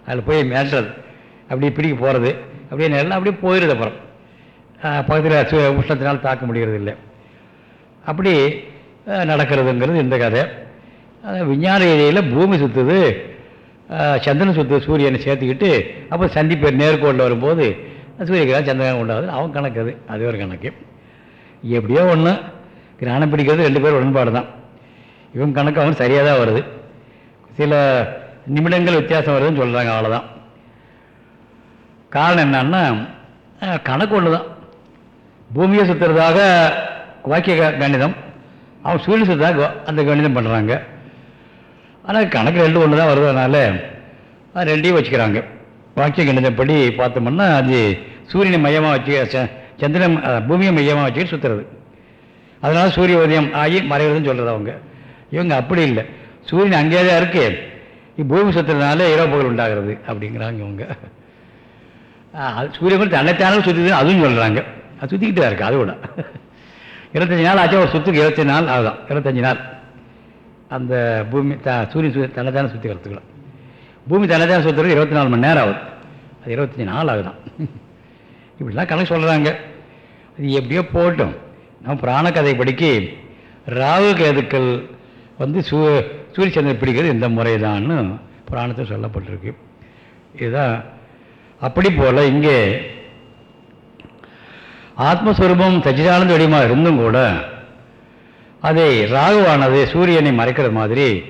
அதில் போய் மிரட்டுறது. அப்படியே பிடிக்க போகிறது அப்படியே நல்லா அப்படியே போயிடுது அப்புறம். பகுதியில் சு உஷ்ணத்தினால் தாக்க முடிகிறது இல்லை அப்படி நடக்கிறதுங்கிறது இந்த கதை. விஞ்ஞான ரீதியில் பூமி சுற்றுது சந்திரன் சுற்றுது சூரியனை சேர்த்துக்கிட்டு அப்போ சந்திப்பு நேர்கொண்டு வரும்போது சூரியகிரகம் சந்திரன் உண்டாகுது அவன் கணக்கு அது அது ஒரு கணக்கு. எப்படியோ ஒன்று கிரகணம் பிடிக்கிறது ரெண்டு பேரும் உடன்பாடு தான். இவன் கணக்கு அவன் சரியாக தான் வருது. சில நிமிடங்கள் வித்தியாசம் வருதுன்னு சொல்கிறாங்க அவ்வளோதான் காரணம் என்னன்னா கணக்கு ஒன்று தான் பூமியை சுற்றுறதாக வாக்கிய க- கணிதம் அவன் சூரியன் சுற்றுறதாக அந்த கணிதம் பண்ணுறாங்க ஆனால் கணக்கு ரெண்டு ஒன்று தான் வருதுனால அது ரெண்டையும் வச்சுக்கிறாங்க. வாக்கிய கணிதப்படி பார்த்தோம்னா அது சூரியனை மையமாக வச்சு ச- சந்திரன் பூமியை மையமாக வச்சு சுற்றுறது அதனால் சூரிய உதயம் ஆகி மறைகிறதுன்னு சொல்கிறது அவங்க. இவங்க அப்படி இல்லை. சூரியன் அங்கேயே தான் இருக்கு பூமி சுற்றுறதுனால இரவு பகல் உண்டாகிறது அப்படிங்கிறாங்க இவங்க. அது சூரியன் கூட தன்னைத்தானே சுற்றுது அதுவும் சொல்கிறாங்க அது சுற்றிக்கிட்டு தான் இருக்கு அது கூட இருபத்தஞ்சி நாள் ஆச்சு ஒரு சுற்றுக்கு இருபத்தஞ்சி நாள் ஆகுதான் இருபத்தஞ்சி நாள். அந்த பூமி த சூரியன் சு சுற்றி வரத்துக்குள்ள பூமி தலைதான சுற்றுறது இருபத்தி நாலு மணி நேரம் ஆகுது. அது இருபத்தஞ்சி நாள் ஆகுதான். இப்படிலாம் கணக்கு சொல்கிறாங்க அது எப்படியோ போட்டும். நம்ம புராண கதை படிக்க ராகு கேதுக்கள் வந்து சூ சூரிய சந்திரன் பிடிக்கிறது இந்த முறைதான்னு புராணத்தில் சொல்லப்பட்டிருக்கு. இதுதான் அப்படி போல் இங்கே ஆத்மஸ்வரூபம் சச்சிதானந்த வடிவமாக இருந்தும் கூட அதை ராகுவானது சூரியனை மறைக்கிற மாதிரி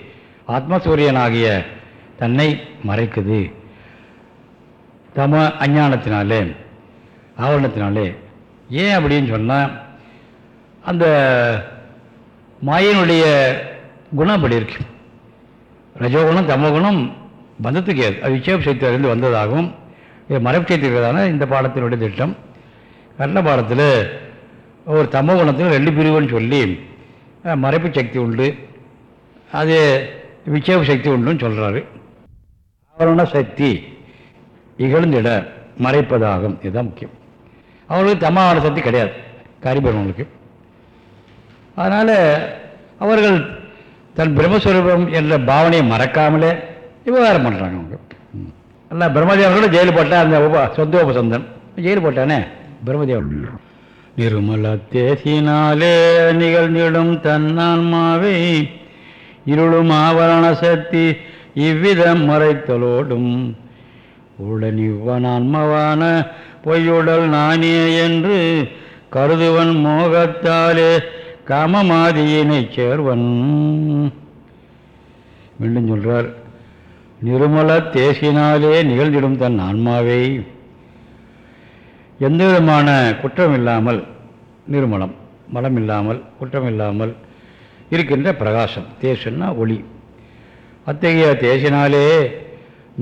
ஆத்மசூரியனாகிய தன்னை மறைக்குது. தம அஞ்ஞானத்தினாலே ஆவரணத்தினாலே. ஏன் அப்படின்னு சொன்னால் அந்த மாயினுடைய குணம் அப்படி இருக்கு. ரஜோகுணம் தமகுணம் பந்தத்துக்கு அது விட்சேப சக்தியிலிருந்து வந்ததாகவும் இது மறைப்பு செய்திருக்கிறதான இந்த பாடத்தினுடைய திட்டம். கர்ண ஒரு தம குணத்தில் ரெண்டு பிரிவுன்னு சொல்லி மறைப்பு சக்தி உண்டு. அது விட்சேப சக்தி உண்டுன்னு சொல்கிறாரு ஆவரண சக்தி இகழ்ந்திட மறைப்பதாகும். இதுதான் முக்கியம். அவர்களுக்கு தமாவரண சக்தி கிடையாது. காரிபெருமங்களுக்கு அதனால் அவர்கள் தன் பிரம்மஸ்வரூபம் என்ற பாவனையை மறக்காமலே விவகாரம் பண்ணுறாங்க அவங்க. எல்லாம் அல்ல பிரம்மதேவனோட ஜெயில் போட்டா அந்த உப சொந்த உபசந்தன். ஜெயில் போட்டானே? பிரம்மதேவன். நிருமல தேசினாலே நிகழ்ந்திடும் தன்னான்மாவை இருளும் ஆவரண சக்தி இவ்விதம் மறைத்தலோடும். உடன் உடனிவனான்மவான பொய்யுடல் நானே என்று கருதுவன் மோகத்தாலே காமமாதியினைச் சேர்வன். மீண்டும் சொல்றார் நிருமல தேசினாலே நிகழ்ந்திடும் தன் ஆன்மாவை எந்த விதமான குற்றம் இல்லாமல் நிர்மலம் மலம் இல்லாமல் குற்றம் இல்லாமல் இருக்கின்ற பிரகாசம் தேசுன்னா ஒளி. அத்தகைய தேசினாலே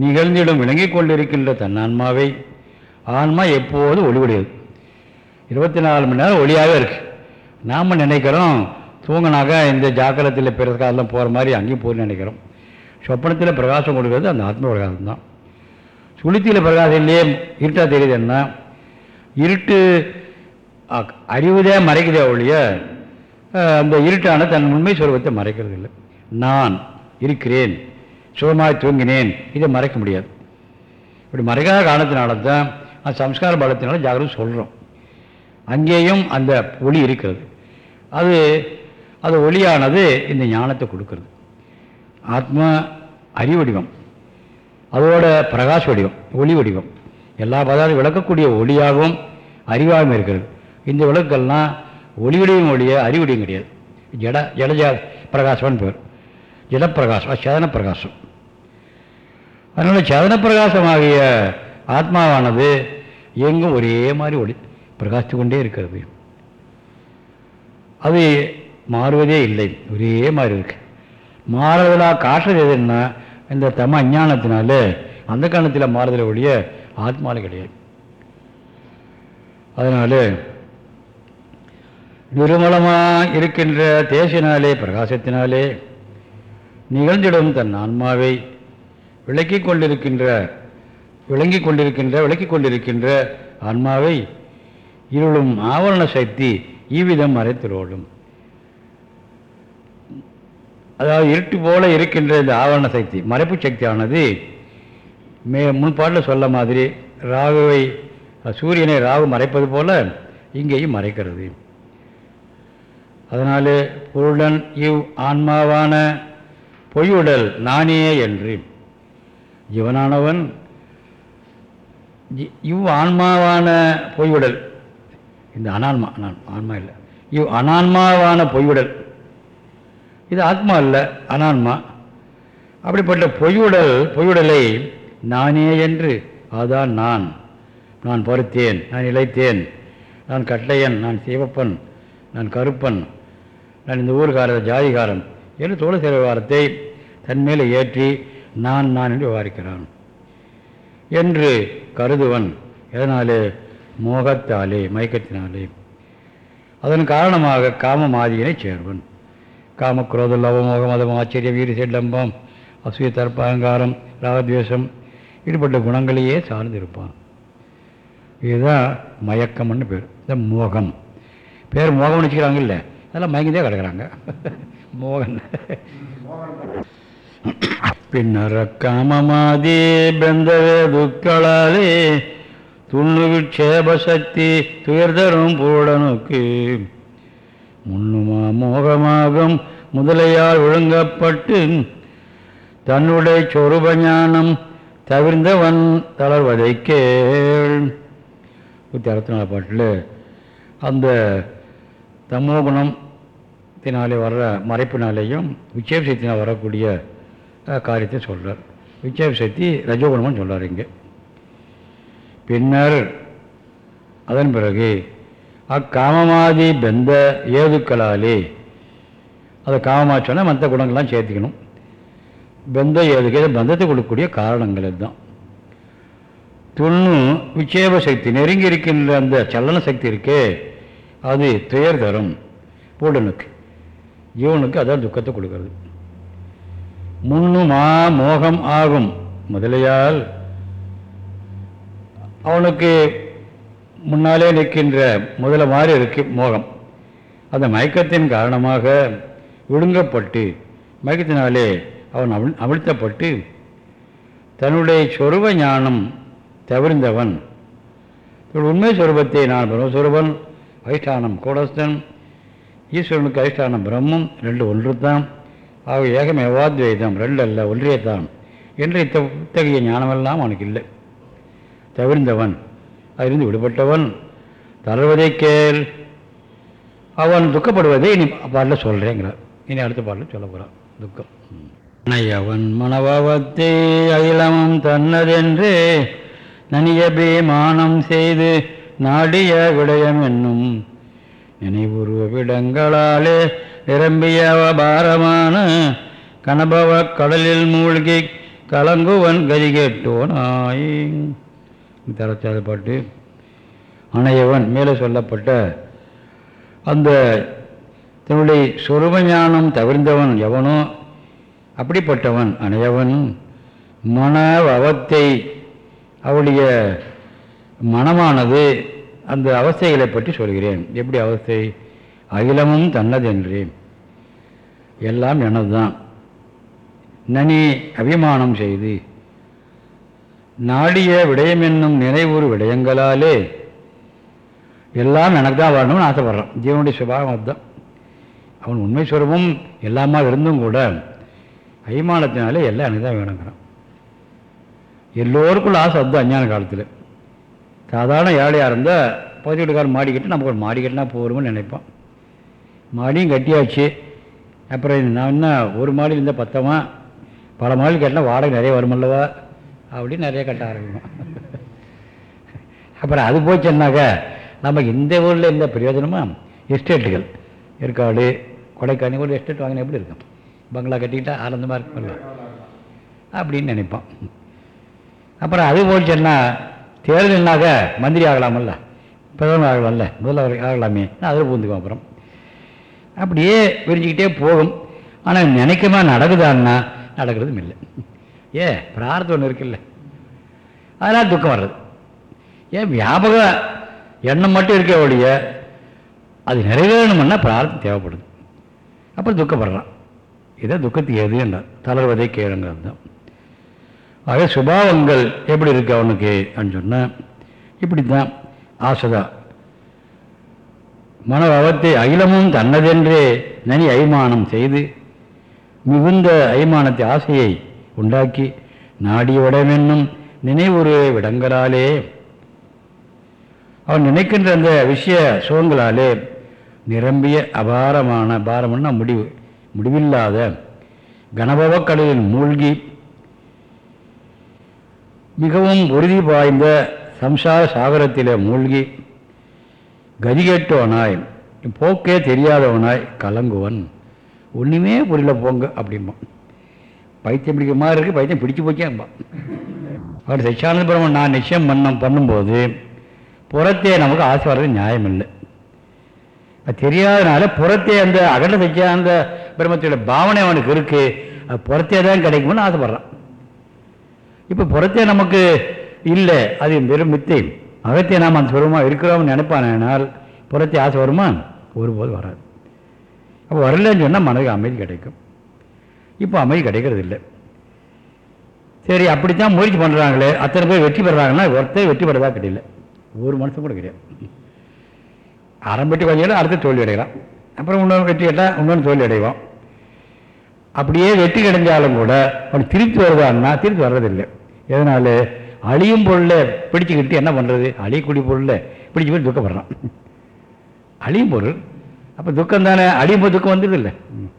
நிகழ்ந்திடும் விளங்கி கொண்டிருக்கின்ற தன்னான்மாவை ஆன்மா எப்போது ஒளிவுடையது? இருபத்தி நாலு மணி நேரம் ஒளியாகவே இருக்கு. நாம் நினைக்கிறோம் தூங்கினாக்கா இந்த ஜாக்கிரத்தில் பிரகாசம் போகிற மாதிரி அங்கேயும் போய் நினைக்கிறோம். சொப்பனத்தில் பிரகாசம் கொடுக்கறது அந்த ஆத்ம பிரகாசம் தான் சுளுத்தியில் பிரகாசம் இல்லையே இருட்டாக தெரியுது என்ன? இருட்டு அறிவுதே மறைக்குதே ஒழிய அந்த இருட்டான தன் உண்மை சுரூபத்தை மறைக்கிறது இல்லை நான் இருக்கிறேன் சுகமாக தூங்கினேன் இதை மறைக்க முடியாது. இப்படி மறைக்காத காரணத்தினால தான் அந்த சம்ஸ்கார பலத்தினால ஜாகிரதை சொல்கிறோம் அங்கேயும் அந்த ஒளி இருக்கிறது. அது அது ஒளியானது இந்த ஞானத்தை கொடுக்கறது. ஆத்மா அறிவடிவம். அதோட பிரகாஷ் வடிவம் ஒளி வடிவம். எல்லா பதார்த்தம் விளக்கக்கூடிய ஒளியாகவும் அறிவாகவும் இருக்கிறது. இந்த விளக்கெல்லாம் ஒளி வடிவம் ஒளிய கிடையாது. ஜட ஜடஜா பிரகாசம்னு பேர். ஜடப்பிரகாசம் சேதன பிரகாசம் அதனால் சேதன பிரகாசமாகிய ஆத்மாவானது எங்கும் ஒரே மாதிரி ஒளி பிரகாசித்து கொண்டே இருக்கிறது. அது மாறுவதே இல்லை. ஒரே மாதிரி இருக்கு. மாறுதலாக காட்டுறது எதுன்னா இந்த தம அஞ்ஞானத்தினால அந்த காலத்தில் மாறுதலை ஒழிய ஆத்மாவில் கிடையாது. அதனால நிருமலமாக இருக்கின்ற தேசினாலே பிரகாசத்தினாலே நிகழ்ந்திடும் தன் ஆன்மாவை விளக்கி கொண்டிருக்கின்ற விளங்கி கொண்டிருக்கின்ற விளக்கி கொண்டிருக்கின்ற ஆன்மாவை இருளும் ஆவரண சக்தி இவ்விதம் மறைத்திரோடும். அதாவது இருட்டு போல இருக்கின்ற இந்த ஆவரண சக்தி மறைப்பு சக்தியானது மே முன்பாட்டில் சொல்ல மாதிரி ராகுவை சூரியனை ராகு மறைப்பது போல இங்கேயும் மறைக்கிறது. அதனாலே பொருடன் இவ் ஆன்மாவான பொய்யுடல் நானே என்று. இவனானவன் இவ் ஆன்மாவான பொய்யுடல். இந்த அனான்மா அனான் ஆன்மா இல்லை. இவ் அனான்மாவான பொய்யுடல். இது ஆத்மா இல்லை அனான்மா. அப்படிப்பட்ட பொய்யுடல் பொய்யுடலை நானே என்று. அதான் நான். நான் பருத்தேன் நான் இழைத்தேன். நான் கட்டையன் நான் சிவப்பன் நான் கருப்பன். நான் இந்த ஊர்காரர் ஜாதிகாரன் என்று தோழ விவகாரத்தை தன்மேலே ஏற்றி நான் நான் என்று விவகாரிக்கிறான். என்று கருதுவன் எதனாலே? மோகத்தாலே மயக்கத்தினாலே. அதன் காரணமாக காமமாதியினை சேர்வன். காம குரோத லவமோகம் மதம் ஆச்சரியம் லம்பம் அசூய தர்ப்பகங்காரம் ராகத்வேஷம் இப்படிப்பட்ட குணங்களையே சார்ந்திருப்பான். இதுதான் மயக்கம்னு பேர். இந்த மோகம். பேர் மோகம்னு வச்சுக்கிறாங்கல்ல அதெல்லாம் மயங்கிதே கிடக்குறாங்க. மோகன். பின்னர் காமமாதி பெந்தவே துக்களாலே துண்ணு விட்சேப சக்தி துயர்தரும் பூடனுக்கு. முன்னுமா மோகமாகும் முதலையால் ஒழுங்கப்பட்டு தன்னுடைய சொருப ஞானம் தவிர்ந்தவன் தளர்வதை கேள். நூற்றி அறுபத்தி நாலு பாட்டில் அந்த தமோகுணத்தினாலே வர்ற மறைப்பினாலேயும் விச்சேபசக்தினால் வரக்கூடிய காரியத்தை சொல்கிறார் விச்சேப சக்தி ரஜோகுணம்னு சொல்கிறார் இங்கே. பின்னர் அதன் பிறகு அக்காமமாதி பெந்த ஏதுக்களாலே அதை காமமாக சொன்னால் மற்ற குணங்கள்லாம் சேர்த்துக்கணும். பெந்த ஏதுக்கு பந்தத்தை கொடுக்கக்கூடிய காரணங்கள் இதுதான். துண்ணு விட்சேப சக்தி நெருங்கி இருக்கின்ற அந்த சலன சக்தி இருக்கே அது துயர் தரும். பூடனுக்கு. ஜீவனுக்கு அதான் துக்கத்தை கொடுக்கிறது. முன்னுமா மோகம் ஆகும். முதலையால் அவனுக்கு முன்னாலே நிற்கின்ற முதல மாதிரி இருக்கு மோகம். அந்த மயக்கத்தின் காரணமாக விழுங்கப்பட்டு மயக்கத்தினாலே அவன் அவி அமிழ்த்தப்பட்டு தன்னுடைய சொருப ஞானம் தவிர்ந்தவன் உண்மை சொரூபத்தை நான் பிரம்மஸ்வரூபன் அதிஷ்டானம் கூடஸ்தன் ஈஸ்வரனுக்கு அதிஷ்டானம் பிரம்மம் ரெண்டு ஒன்று தான் ஆக ஏகம் எவாத்வைதம் ரெண்டு அல்ல ஒன்றே தான் என்று இத்த இத்தகைய ஞானமெல்லாம் அவனுக்கு இல்லை. தவிர்ந்தவன் அதிலிருந்து விடுபட்டவன் தளர்வதை கேள். அவன் துக்கப்படுவதை இனி பாட்டில் சொல்கிறேங்கிறார் இனி அடுத்த பாட்டில் சொல்ல போகிறான் துக்கம். நயவன் மனபாவத்தை அகிலமும் தன்னதென்று நனியபே மானம் செய்து நாடிய விடயம் என்னும் நினைவுருவ விடங்களாலே நிரம்பிய பாரமான கனபவ கடலில் மூழ்கி கலங்குவன் கதி கேட்டோனாய். தரச்சாத பாட்டு. அணையவன் மேலே சொல்லப்பட்ட அந்த தன்னுடைய சொருப ஞானம் தவிர்ந்தவன் எவனோ அப்படிப்பட்டவன் அணையவன். மன அவத்தை அவளுடைய மனமானது அந்த அவஸ்தைகளை பற்றி சொல்கிறேன். எப்படி அவஸ்தை? அகிலமும் தன்னதென்றேன் எல்லாம் எனதுதான். நனி அபிமானம் செய்து நாடிய விடயம் என்னும் நினைவுறு விடயங்களாலே எல்லாம் எனக்கு தான் வரணும்னு ஆசைப்படுறான். ஜீவனுடைய சுபாவம் அதுதான். அவன் உண்மை சுரமும் எல்லாமா இருந்தும் கூட அபிமானத்தினாலே எல்லாம் எனக்கு தான் வேணுங்கிறான். எல்லோருக்குள்ள ஆசை அதுதான் அஞ்ஞான காலத்தில். சாதாரண ஏழையாக இருந்தால் பகுதி வீட்டுக்காரன் மாடி கட்டி நமக்கு ஒரு மாடி கட்டினா போரும்னு நினைப்பான். மாடியும் கட்டியாச்சு. அப்புறம் நான் என்ன ஒரு மாடி இருந்தால் பத்தமா? பல மாடி கட்டினா வாடகை நிறைய வருமல்லவா அப்படின்னு நிறைய கட்ட ஆரம்பிக்கும். அப்புறம் அது போச்சுன்னாக்கா நமக்கு இந்த ஊரில் இந்த பிரயோஜனமாக எஸ்டேட்டுகள் ஏற்காடு கொடைக்கானல் ஒரு எஸ்டேட் வாங்கினா எப்படி இருக்கும்? பங்களா கட்டிக்கிட்டா ஆனந்தமாக இருக்கும்ல அப்படின்னு நினைப்போம். அப்புறம் அது போச்சுன்னா தேர்தல்னாக்க மந்திரி ஆகலாமல்ல? பிரதமர் ஆகலாம்ல? முதல்வர் ஆகலாமே? அதில் பூந்துக்கும் அப்புறம். அப்படியே விரிஞ்சிக்கிட்டே போகும். ஆனால் நினைக்கமா நடக்குதான்னா நடக்கிறதும் இல்லை. ஏ பிரார்த்தம் ஒன்று இருக்குல்ல? அதனால் துக்கம் வர்றது. ஏன் வியாபக எண்ணம் மட்டும் இருக்க ஒழிய அது நிறைவேறணும்னா பிரார்த்தம் தேவைப்படுது. அப்புறம் துக்கப்படுறான். இதை துக்கத்துக்கு எது என்றார் தளர்வதை கேளுங்கிறது. தான் ஆக சுபாவங்கள் எப்படி இருக்கு அவனுக்கு அப்படின்னு சொன்னால் இப்படி தான் ஆசைதான் மனபாவத்தை அகிலமும் தன்னதென்றே நனி அய்மானம் செய்து மிகுந்த அய்மானத்தை ஆசையை உண்டாக்கி நாடியவடமென்னும் நினைவுறு விடங்களாலே. அவன் நினைக்கின்ற அந்த விஷய சுகங்களாலே நிரம்பிய அபாரமான பாரம்னா முடிவு. முடிவில்லாத கனபவக்கடலில் மூழ்கி மிகவும் உறுதி பாய்ந்த சம்சார சாகரத்திலே மூழ்கி கதிகேட்டவனாய் போக்கே தெரியாதவனாய் கலங்குவன். ஒன்றுமே புரியல போங்க அப்படிம்பா பைத்தியம் பிடிக்கிற மாதிரி இருக்குது பைத்தியம் பிடிச்சி போக்கேம்பா அவர் சச்சியானந்த பிரம்மன் நான் நிச்சயம் பண்ண பண்ணும்போது புறத்தே நமக்கு ஆசை வர்றது நியாயம் இல்லை அது தெரியாதனால புறத்தே அந்த அகண்ட சச்சியானந்த பிரம்மத்தோட பாவனை அவனுக்கு இருக்குது அது புறத்தே தான் கிடைக்கும்னு ஆசைப்படுறான். இப்போ புறத்தே நமக்கு இல்லை அது வெறும் மித்தை. அகத்தே நாம் அந்த சுரமாக இருக்கிறோம்னு நினைப்பானால் புறத்தே ஆசை வருமா? ஒருபோது வராது. அப்போ வரலன்னு சொன்னால் மனதுக்கு அமைதி கிடைக்கும். இப்போ அமைதி கிடைக்கிறது இல்லை. சரி அப்படித்தான் முயற்சி பண்ணுறாங்களே அத்தனை பேர் வெற்றி பெறாங்கன்னா ஒருத்தர் வெற்றி பெறதா கிடையாது ஒரு மனுஷன் கூட கிடையாது. ஆரம்பிட்டு கொஞ்சம் அடுத்த தோல்வி அடைகிறான். அப்புறம் இன்னொரு வெற்றி கேட்டால் இன்னொன்று தோல்வி அடைவோம். அப்படியே வெற்றி கிடைஞ்சாலும் கூட அவன் திருப்பி வருவான்னா திருப்பி வர்றதில்லை. எதனால்? அழியும் பொருளை பிடிச்சிக்கிட்டு என்ன பண்ணுறது அழியக்கூடிய பொருளை பிடிச்சி போய் துக்கப்படுறான் அழியும் பொருள். அப்போ துக்கம் தானே? அழியும் போது துக்கம் வந்ததில்லை. இல்லை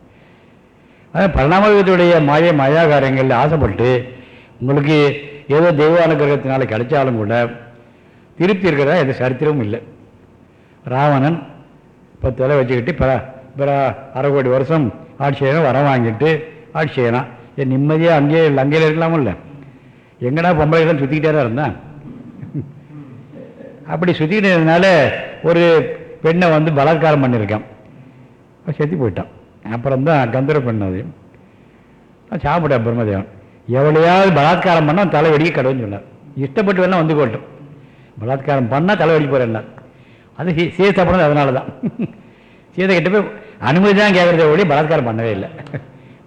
அதான் பரிணாமத்துடைய மாய மாயாகாரங்களில் ஆசைப்பட்டு உங்களுக்கு ஏதோ தெய்வ அனுகிரகத்தினால கிடைச்சாலும் கூட திருப்தி இருக்கிறதா? எந்த சரித்திரமும் இல்லை. ராவணன் பத்து தலை வச்சுக்கிட்டு பிற பிற அரை கோடி வருஷம் ஆட்சி செய்யணும் வரம் வாங்கிட்டு ஆட்சி செய்யலாம் ஏன் நிம்மதியாக அங்கேயே லங்கையில் இருக்கலாமில்ல? எங்கடா பொம்பளை சுற்றிக்கிட்டே தான் இருந்தான். அப்படி சுற்றிக்கிட்டதுனால ஒரு பெண்ணை வந்து பலாத்காரம் பண்ணியிருக்கான். செத்து போயிட்டான். அப்புறம் தான் கந்தர பெண் அது. நான் சாப்பிட்டேன் பிரம்மதேவன். எவ்வளையாவது பலாத்காரம் பண்ணால் தலை வெடிக்க கடவுன்னு சொன்னார். இஷ்டப்பட்டு வேணால் வந்து கொட்டும் பலாத்காரம் பண்ணால் தலை வெடிக்க போகிறேன் அது சீ சீதை சாப்பிட்றது அதனால தான் சீதை கிட்ட போய் அனுமதி தான் கேட்குறத ஒழி பலாத்காரம் பண்ணவே இல்லை.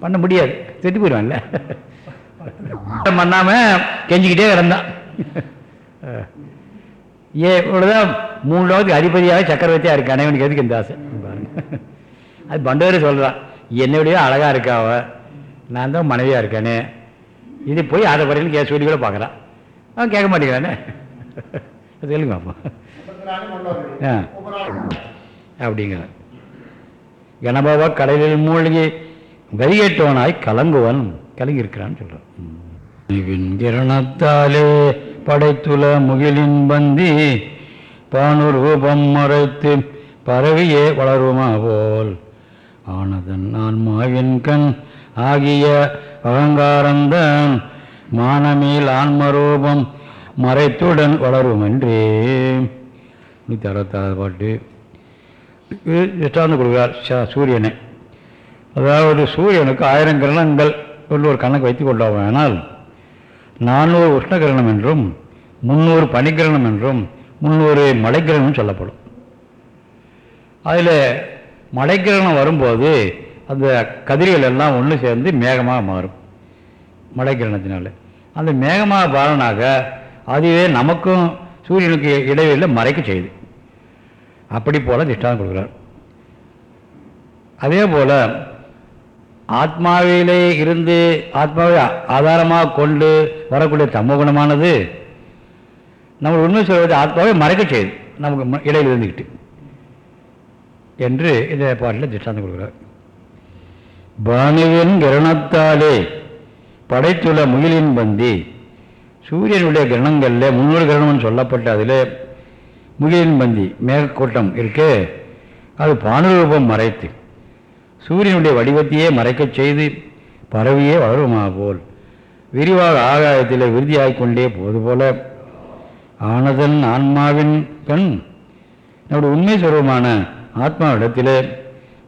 பண்ண முடியாது. செத்து போயிடுவான்ல. பண்ணாமல் கெஞ்சிக்கிட்டே கிடந்தான். ஏ இவ்வளோதான் மூணு லோகத்துக்கு அதிபதியாக சக்கரவர்த்தியாக இருக்கு. அனைவனுக்கு எதுக்கு இந்த ஆசை? பாருங்க. அது பண்டவரே சொல்கிறான் என்னுடைய அழகாக இருக்காவ நான் தான் மனைவியாக இருக்கேனே. இது போய் அதை வரையிலும் கே சொல்லி கூட பார்க்குறான். அவன் கேட்க மாட்டேங்கிறானே. சொல்லுங்க அப்போ. அப்படிங்கிறான் கணபவ கடலில் மூழ்கி கதிகேட்டவனாய் கலங்குவன் கலங்கி இருக்கிறான்னு சொல்கிறான் கிரணத்தாலே படைத்துல முகிலின் பந்தி பானூர் ரூபம் மறைத்து பரவியே வளருமா போல். ஆனதன் ஆன்மாவின் கண் ஆகிய அகங்காரந்தான் மானமேல் ஆன்மரூபம் மறைத்துடன் வளருமென்றே. நூற்றி அறுபத்தாறு பாட்டு. இது திஷ்டாந்தம் கொடுக்குறார் சூரியனை. அதாவது சூரியனுக்கு ஆயிரம் கிரணங்கள் என்று ஒரு கணக்கு வைத்து கொண்டானால் நானூறு உஷ்ண கிரணம் என்றும் முந்நூறு பனிக்கிரணம் என்றும் முந்நூறு மலைக்கிரணம் சொல்லப்படும். அதில் மலைக்கிரணம் வரும்போது அந்த கதிர்கள் எல்லாம் ஒன்று சேர்ந்து மேகமாக மாறும் மலைக்கிரணத்தினால. அந்த மேகமாக பாலனாக அதுவே நமக்கும் சூரியனுக்கு இடைவெளியில் மறைக்க செய்யுது அப்படி போல திஷ்டாந்தம் கொடுக்குறார். அதே போல ஆத்மாவிலே இருந்து ஆத்மாவை ஆதாரமாக கொண்டு வரக்கூடிய தம்ம குணமானது நம்ம உண்மை சொல்வது ஆத்மாவை மறைக்க செய்யுது. நமக்கு இடையில் இருந்துக்கிட்டு. என்று இந்த பாட்டில் திஷ்டாந்தம் கொடுக்குறார். பானுவின் கிரணத்தாலே படைத்துள்ள முயலின் பந்தி சூரியனுடைய கிரணங்களில் முன்னூறு கிரணம்னு சொல்லப்பட்ட அதில் முகிலின் பந்தி மேகக்கூட்டம் இருக்கு. அது பானுரூபம் மறைத்து சூரியனுடைய வடிவத்தையே மறைக்கச் செய்து பரவியே வளருமா போல். விரிவாக ஆகாயத்தில் விருதியாகிக் கொண்டே போது போல. ஆனதன் ஆன்மாவின் பெண் நம்முடைய உண்மை சுரூபமான ஆத்மாவிடத்திலே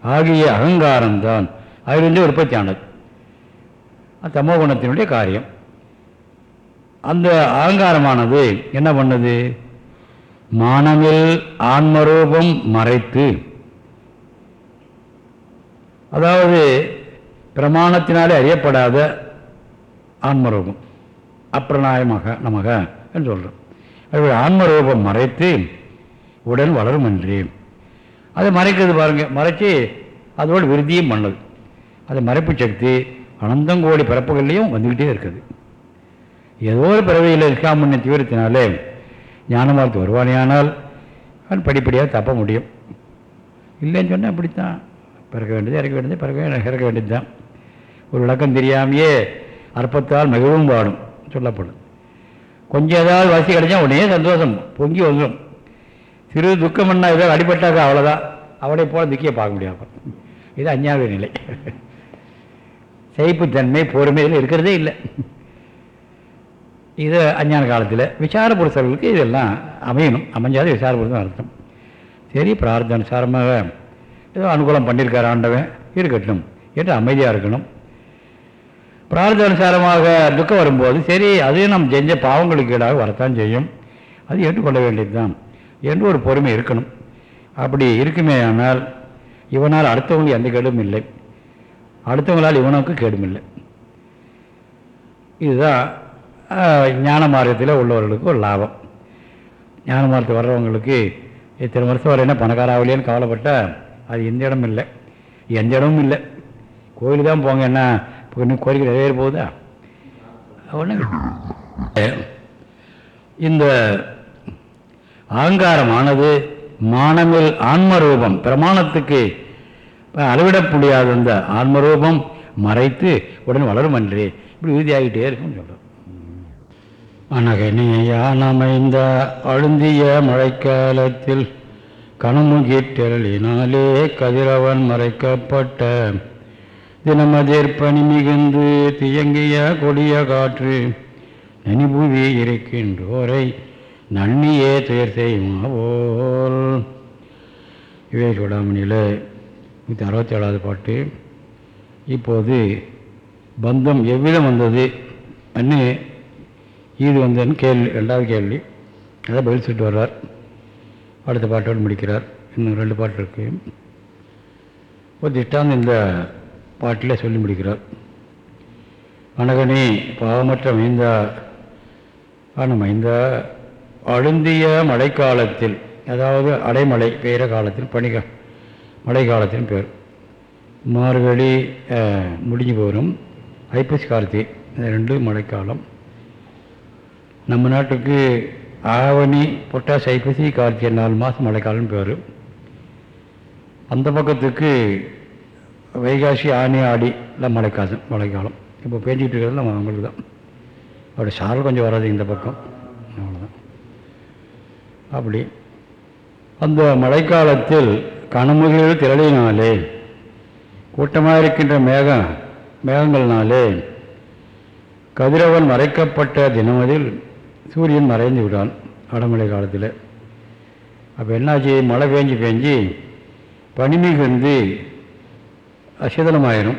ஆகிய அகங்காரம்தான் அதிலிருந்து உற்பத்தி ஆனது தமோ குணத்தினுடைய காரியம். அந்த அகங்காரமானது என்ன பண்ணுது? மானமில் ஆன்மரூபம் மறைத்து. அதாவது பிரமாணத்தினாலே அறியப்படாத ஆன்மரூபம். அப்பிரணாயமாக நமக என்று சொல்கிறோம் அது ஆன்மரூபம் மறைத்து உடன் வளரும் என்று அதை மறைக்கிறது பாருங்கள் மறைச்சி அதோட விருதியும் பண்ணது. அது மறைப்பு சக்தி அனந்தங்கோடி பிறப்புகள்லையும் வந்துக்கிட்டே இருக்குது. ஏதோ ஒரு பிறவையில் இருக்காமன்ன தீவிரத்தினாலே ஞானமார்க்கு வருவானேயானால் அவன் படிப்படியாக தப்ப முடியும். இல்லைன்னு சொன்னால் அப்படித்தான். பிறக்க வேண்டியது இறக்க வேண்டியது பிறக்க வேண்டியது இறக்க வேண்டியது தான் ஒரு விளக்கம் தெரியாமையே அற்பத்தால் மிகவும் பாடும் சொல்லப்படும். கொஞ்சம் ஏதாவது வசதி கிடைச்சா உடனே சந்தோஷம் பொங்கி வந்துடும். சிறு துக்கம் என்ன ஏதாவது அடிபட்டாக்க அவ்வளோதான் அவளை போல துக்கியை பார்க்க முடியாது இது அஞ்ஞான நிலை. சைப்புத்தன்மை பொறுமையில் இருக்கிறதே இல்லை. இது அஞ்ஞான காலத்தில் விசார புருஷர்களுக்கு இதெல்லாம் அமையணும். அமைஞ்சாது விசார புருஷன் அர்த்தம் சரி பிரார்த்தனுசாரமாக ஏதோ அனுகூலம் பண்ணியிருக்கார் ஆண்டவன் இருக்கட்டும் என்று அமைதியாக இருக்கணும். பிரார்த்தனுசாரமாக துக்கம் வரும்போது சரி அது நம் செஞ்ச பாவங்களுக்கு ஈடாக வரத்தான் செய்யும். அது ஏற்றுக்கொள்ள வேண்டியது தான் என்று ஒரு பொறுமை இருக்கணும். அப்படி இருக்குமே ஆனால் இவனால் அடுத்தவங்களுக்கு எந்த கேடும் இல்லை. அடுத்தவங்களால் இவனுக்கு கேடும் இல்லை. இதுதான் ஞான மார்க்கத்தில் உள்ளவர்களுக்கு ஒரு லாபம். ஞான மார்க்கத்தில் வர்றவங்களுக்கு இத்தனை வருஷம் வர என்ன பணக்காராவிலேன்னு கவலைப்பட்டால் அது எந்த இடம் இல்லை. எந்த இடமும் இல்லை. கோயிலுக்கு தான் போங்க என்ன? இப்போ இன்னும் கோரிக்கை நிறைவேற போகுதா? ஒன்று இந்த அகங்காரமானது மானமில் ஆன்மரூபம் பிரமாணத்துக்கு அளவிட முடியாத அந்த ஆன்மரூபம் மறைத்து உடனே வளரும் அன்றே இப்படி உறுதியாகிட்டே இருக்கும்னு சொல்கிறோம் அனகனியானமைந்த அழுந்திய மழைக்காலத்தில் கணமுகிற்றலினாலே கதிரவன் மறைக்கப்பட்ட தினமதிர் பனி மிகுந்து தியங்கிய கொடிய காற்று நனிபுவி இருக்கின்றோரை நன்னியே துயர் செய்யுமாவோல். இவே சூடாமணியில் நூற்றி அறுபத்தி ஏழாவது பாட்டு. இப்போது பந்தம் எவ்விதம் வந்தது? அன்னு இது வந்ததுன்னு கேள்வி ரெண்டாவது கேள்வி. அதை பதில் சொல்லிட்டு வர்றார். அடுத்த பாட்டோடு முடிக்கிறார். இன்னும் ரெண்டு பாட்டு இருக்கு. ஒரு திஷ்டாந்தம் இந்த பாட்டில் சொல்லி முடிக்கிறார். அனகனே பாவமற்ற மைந்தா ஆனால் மைந்தா அழுந்திய மழைக்காலத்தில் அதாவது அடைமழை பெய்கிற காலத்தில் பனிக மழை காலத்திலும் பேர். மார்கழி முடிஞ்சு போகிறோம் ஐப்பசி கார்த்திகை இந்த ரெண்டு மழைக்காலம். நம்ம நாட்டுக்கு ஆவணி புட்டாசி ஐப்பசி கார்த்திகை நாலு மாதம் மழைக்காலம்னு பேர். அந்த பக்கத்துக்கு வைகாசி ஆனி ஆடி எல்லாம் மழைக்காலம் மழைக்காலம். இப்போ பேஞ்சிக்கிட்டு இருக்கிறது நம்ம அவங்களுக்கு தான். அப்படி சாரல் கொஞ்சம் வராது இந்த பக்கம். அவ்வளோதான் அப்படி. அந்த மழைக்காலத்தில் கனமுகில் திரளினாலே கூட்டமாக இருக்கின்ற மேகம் மேகங்கள்னாலே கதிரவன் மறைக்கப்பட்ட தினமதில் சூரியன் மறைந்து விடான் அடமழை காலத்தில். அப்போ என்னாச்சு? மழை பேஞ்சு பேஞ்சு பனிமிகுந்து அசிதலமாயிரும்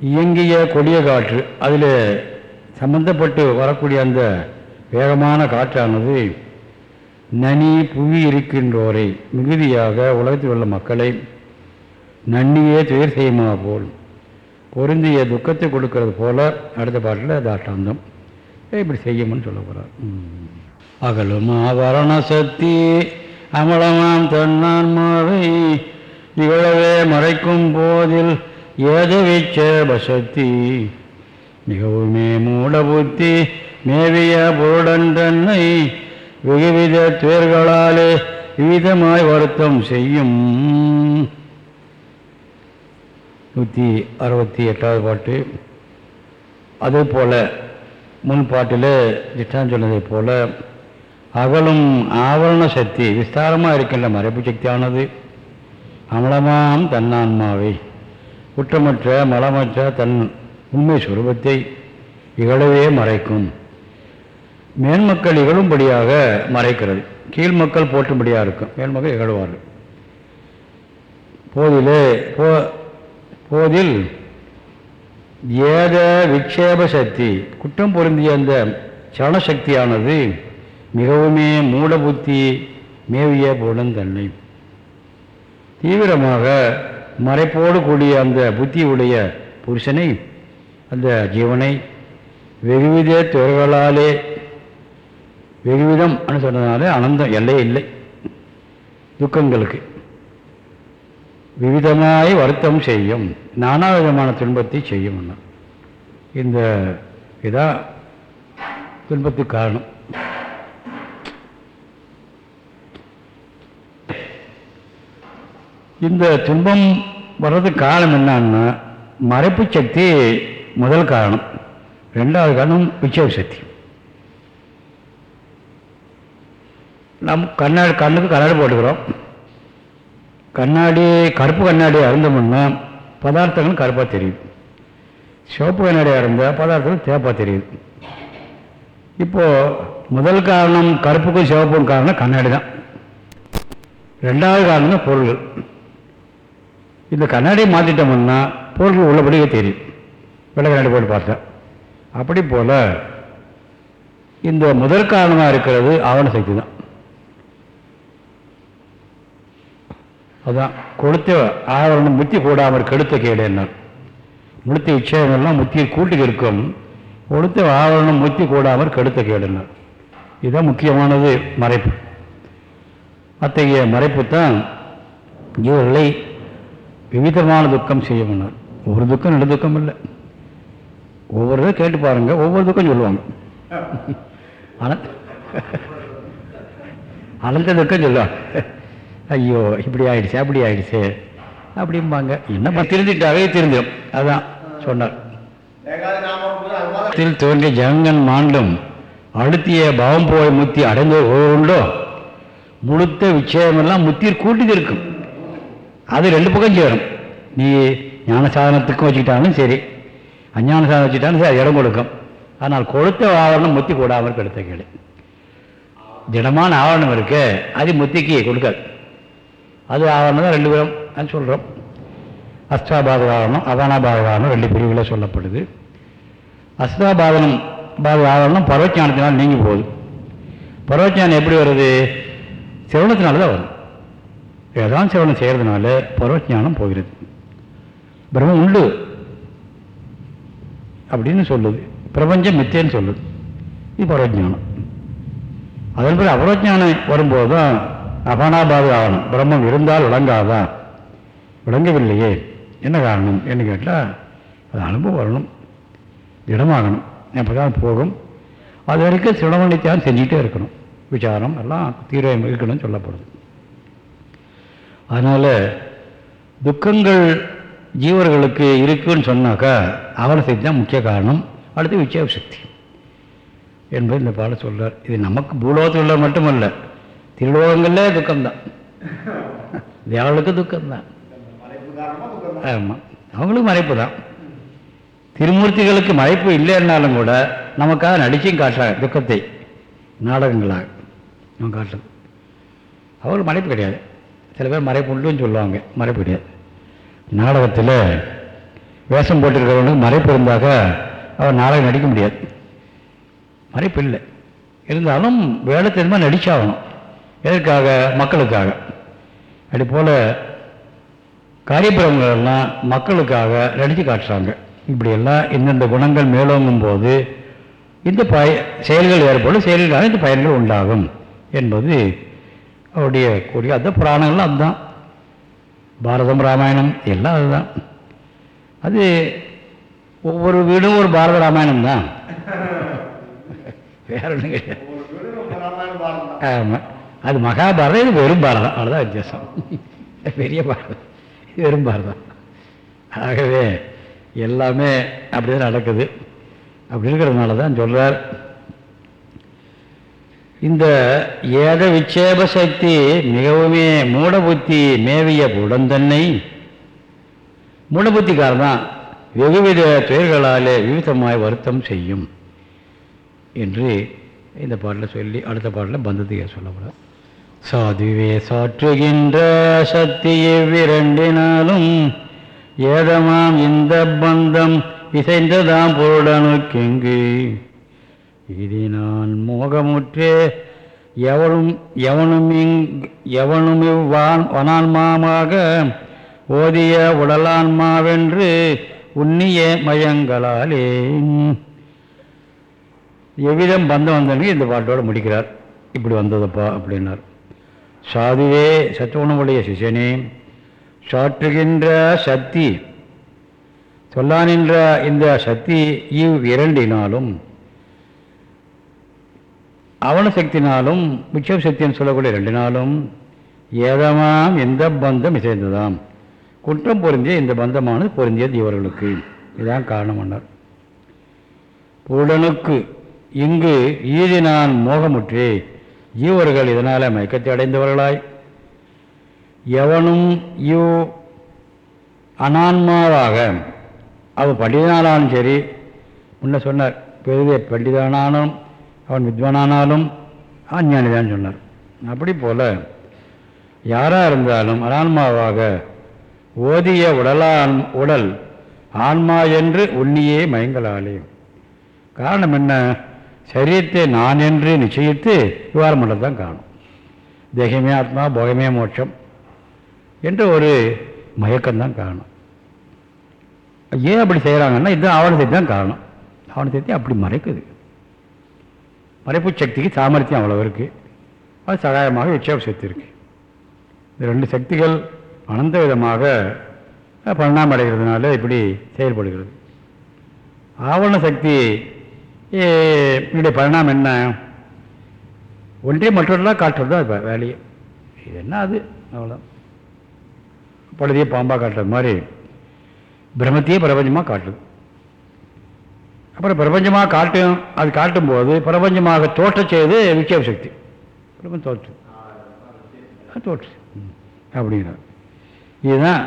இயங்கிய கொடிய காற்று அதில் சம்பந்தப்பட்டு வரக்கூடிய அந்த வேகமான காற்றானது நனி புவி இருக்கின்றோரை மிகுதியாக உலகத்தில் உள்ள மக்களை நன்னியே துயர் செய்யுமா போல் பொருந்திய துக்கத்தை கொடுக்கறது போல அடுத்த பாட்டில் தாட்டாந்தம் இப்படி செய்யும்னு சொல்ல போகிறார் அகலும் ஆவரண சக்தி அமலமாம் தன்னான்மாவை நிகழவே மறைக்கும் போதில் ஏதவிச்சேப சக்தி? மிகவுமே மூட புத்தி மேவிய பொருடன் தன்னை வெகுவித துயர்களாலே விவிதமாய் வருத்தம் செய்யும். நூற்றி அறுபத்தி எட்டாவது பாட்டு. அதுபோல போல் முன் பாட்டில் திட்டம் சொன்னதைப் போல அகலும் ஆவரண சக்தி விஸ்தாரமாக இருக்கின்ற மறைப்பு சக்தியானது. அமலமாம் தன்னான்மாவை. குற்றமற்ற மலமற்ற தன் உண்மை சுரூபத்தை இகழவே மறைக்கும். மேன்மக்கள் இகழும்படியாக மறைக்கிறது. கீழ்மக்கள் போற்றும்படியாக இருக்கும். மேன்மக்கள் இகழ்வார்கள். போதிலே போ போதில் ஏத விக்ஷேப சக்தி. குற்றம் பொருந்திய அந்த சரணசக்தியானது மிகவுமே மூட புத்தி மேவிய பொருடன் தன்னை தீவிரமாக மறைப்போடு கூடிய அந்த புத்தியுடைய புருஷனை அந்த ஜீவனை வெகுவித துறைகளாலே வெகுவிதம் சொன்னதுனால அனந்தம் எல்லையே இல்லை. துக்கங்களுக்கு. விவிதமாய் வருத்தம் செய்யும் நானா விதமான துன்பத்தை செய்யும் இந்த இதான் துன்பத்துக்கு காரணம். இந்த துன்பம் வர்றதுக்கு காரணம் என்னன்னா மறைப்பு சக்தி முதல் காரணம். ரெண்டாவது காரணம் விச்சேப சக்தி. நம் கண்ணாடி கண்ணுக்கு கண்ணாடி போட்டுக்கிறோம். கண்ணாடி கருப்பு கண்ணாடி அருந்தோம்னா பதார்த்தங்கள் கருப்பாக தெரியுது. சிவப்பு கண்ணாடி அருந்தால் பதார்த்தங்கள் தேப்பாக தெரியுது. இப்போது முதல் காரணம் கருப்புக்கும் சிவப்புக்கும் காரணம் கண்ணாடி தான். ரெண்டாவது காரணம் தான் பொருள்கள். இந்த கண்ணாடியை மாற்றிட்டோம்னா பொருள் உள்ளபடியே தெரியும். வெள்ளை கண்ணாடி போட்டு பார்த்தேன் அப்படி போல் இந்த முதல் காரணமாக இருக்கிறது ஆவண சக்தி தான். அதான் கொடுத்த ஆவரணம் முத்தி கூடாமல் கெடுத்த கேடு என்ன முழுத்த விஷயங்கள்லாம் முத்தியை கூட்டுக்கு இருக்கும். கொடுத்த ஆவரணம் முத்தி கூடாமல் கெடுத்த கேடு என்ன இதுதான் முக்கியமானது மறைப்பு. அத்தகைய மறைப்பு தான் இவர்களை விவிதமான துக்கம் செய்ய முன்னார் ஒரு துக்கம் ரெண்டு துக்கம் இல்லை. ஒவ்வொரு கேட்டு பாருங்க ஒவ்வொரு துக்கம் சொல்லுவாங்க. ஆனால் அனந்த துக்கம் சொல்லுவாங்க. ஐயோ இப்படி ஆயிடுச்சு அப்படி ஆயிடுச்சு. அப்படிம்பாங்க. என்னப்பா திருந்திட்டாவே திருந்திடும். அதான் சொன்னார். தோன்றிய ஜங்கன் மாண்டும் அழுத்திய பவம் போய் முத்தி அடைந்து உண்டோ? முழுத்த விட்சேபமெல்லாம் முத்தியில் கூட்டிட்டு இருக்கும். அது ரெண்டு பக்கம் சேரும். நீ ஞான சாதனத்துக்கும் வச்சுக்கிட்டாலும் சரி அஞ்ஞான சாதனம் வச்சுட்டாலும் சரி இடம் கொடுக்கும். ஆனால் கொழுத்த ஆவரணம் முத்தி கூடாமல் கெடுத்த கேடு. திடமான ஆவரணம் இருக்கு அது முத்திக்கு கொடுக்காது. அது ஆவரணம் தான் ரெண்டு பேரும் சொல்கிறோம் அஷ்டாபாத ஆவரணம் ஆவரணம் ரெண்டு பிரிவில் சொல்லப்படுது. அஸ்தாபாதனம் பாத ஆவரணம் பரவச்சானத்தினால் நீங்கி போகுது. பரவச்சானம் எப்படி வருது? சிரவணத்தினால தான் வரும் ஏதான் சிரவணம் செய்கிறதுனால பரவஜானம் போகிறது. பிரம்மம் உண்டு அப்படின்னு சொல்லுது. பிரபஞ்சம் மித்தேன்னு சொல்லுது. இது பரவஜானம் அதன் பிறகு அபரஜானம் வரும்போது தான் அபானாபாதி ஆகணும். பிரம்மம் இருந்தால் விளங்காதா? விளங்கவில்லையே. என்ன காரணம் என்று கேட்டால் அது அனுபவம் வரணும். திடமாகணும். அப்போ தான் போகும்? அது வரைக்கும் சிரமணித்தான் செஞ்சிகிட்டே இருக்கணும். விசாரம் எல்லாம் தீவிரம் இருக்கணும்னு சொல்லப்படுது. அதனால் துக்கங்கள் ஜீவர்களுக்கு இருக்குன்னு சொன்னாக்கா அவன சக்தி தான் முக்கிய காரணம். அடுத்து விச்சய சக்தி. என்பது இந்த பாடம் சொல்கிறார் இது நமக்கு பூலோகத்தில் உள்ள மட்டுமல்ல. திருலோகங்களே துக்கம்தான். தேவர்களுக்கு துக்கம்தான். துக்கம் தான் ஆமாம் அவங்களுக்கு மறைப்பு தான் திருமூர்த்திகளுக்கு மறைப்பு இல்லைன்னாலும் கூட நமக்காக நடிச்சும் காட்டுறாங்க துக்கத்தை. நாடகங்களாக நம்ம காட்டுறது அவங்களுக்கு மறைப்பு கிடையாது. சில பேர் மறைப்பு உண்டுன்னு சொல்லுவாங்க. மறைப்பு கிடையாது. நாடகத்தில் வேஷம் போட்டிருக்கிறவனுக்கு மறைப்பு இருந்தாக அவன் நாடகம் நடிக்க முடியாது. மறைப்பு இல்லை. இருந்தாலும் வேலை தெரியுமா நடிச்சாகணும். எதற்காக? மக்களுக்காக. அது போல் காரியபிரமங்கள்லாம் மக்களுக்காக நடித்து காட்டுறாங்க. இப்படியெல்லாம் இந்தந்த குணங்கள் மேலோங்கும் போது இந்த பய செயல்கள் ஏற்படும். செயல்களால் இந்த பயன்கள் உண்டாகும் என்பது அவருடைய கூடிய அந்த புராணங்கள்லாம் அதுதான். பாரதம் ராமாயணம் எல்லாம் அதுதான். அது ஒவ்வொரு வீடும் ஒரு பாரத ராமாயணம் தான். வேற ஒன்றும் கிடையாது. ஆமாம் அது மகாபாரதம் இது வெறும் பாரதம். அவ்வளோதான் வித்தியாசம். பெரிய பாரதம். இது வெறும் பாரதம். ஆகவே எல்லாமே அப்படி தான் நடக்குது. அப்படி இருக்கிறதுனால தான் சொல்கிறார் இந்த ஏக விட்சேப சக்தி மிகவுமே மூடபுத்தி மேவிய உடந்தன்னை மூடபுத்திக்காரன் தான் வெகுவித துயர்களாலே விவிதமாய் வருத்தம் செய்யும் என்று இந்த பாட்டில் சொல்லி அடுத்த பாட்டில் பந்தத்துக்கு சொல்லப்படும் சாதுவே சாற்றுகின்ற சக்தி எவ்விரண்டினாலும் ஏதமாம் இந்த பந்தம் இசைந்ததாம் பொருடனுக்கெங்கு இது நான் மோகமுற்றே எவனும் எவனும் இங் எவனும் இவ்வான் வனான்மாமாக ஓதிய உடலான்மாவென்று உன்னிய மயங்களாலே. எவ்விதம் பந்தம் வந்தனு இந்த பாட்டோட முடிக்கிறார். இப்படி வந்ததப்பா அப்படின்னார். சாதுவே சத்துவனுடைய சிஷனே சாற்றுகின்ற சக்தி சொல்லானின்ற இந்த சக்தி இவ் இரண்டினாலும் அவன சக்தினாலும் உச்சம் சக்தின்னு சொல்லக்கூடிய ரெண்டினாலும் ஏதமாம் எந்த பந்தம் இசைந்ததாம். குற்றம் பொருந்திய இந்த பந்தமானது பொருந்தியது இவர்களுக்கு. இதுதான் காரணம் பண்ணார் இங்கு ஈதி நான் மோகமுற்றே ஜீவர்கள் இதனால் மயக்கத்தை அடைந்தவர்களாய் எவனும் இவ் அனான்மாவாக அவன் பண்டிதனானாலும் சரி முன்ன சொன்னார் பெரிய பண்டிதனானாலும் அவன் வித்வானானாலும் அஞ்ஞானிதான் சொன்னார். அப்படி போல் யாராக இருந்தாலும் அனான்மாவாக ஓதிய உடலான் உடல் ஆன்மா என்று உன்னியே மயங்கலாலே. காரணம் என்ன? சரீரத்தை நான் என்று நிச்சயித்து விவகாரம் பண்ணுறது தான் காணும். தேகமே ஆத்மா போகமே மோட்சம் என்ற ஒரு மயக்கம்தான் காரணம் ஏன் அப்படி செய்கிறாங்கன்னா இதுதான் ஆவணத்தை தான் காரணம் ஆவணத்தை அப்படி மறைக்குது. மறைப்பு சக்திக்கு சாமர்த்தியம் அவ்வளோ இருக்குது அது சகாயமாக விட்சேப சக்தி இருக்கு. இந்த ரெண்டு சக்திகள் அனந்த விதமாக பரிணாமம் இப்படி செயல்படுகிறது. ஆவண சக்தி என்னுடைய பரிணாமம் என்ன? ஒன்றே மற்றொன்றெல்லாம் காட்டுறது தான் இப்போ வேலையை. இது என்ன அது? அவ்வளோதான் பழுதியை பாம்பாக காட்டுறது மாதிரி பிரம்மத்தையே பிரபஞ்சமாக காட்டுது. அப்புறம் பிரபஞ்சமாக காட்டும் அது காட்டும்போது பிரபஞ்சமாக தோற்ற செய்து விக்ஷேப சக்தி பிரபஞ்சம் தோற்று. தோற்று அப்படிங்கிறார். இதுதான்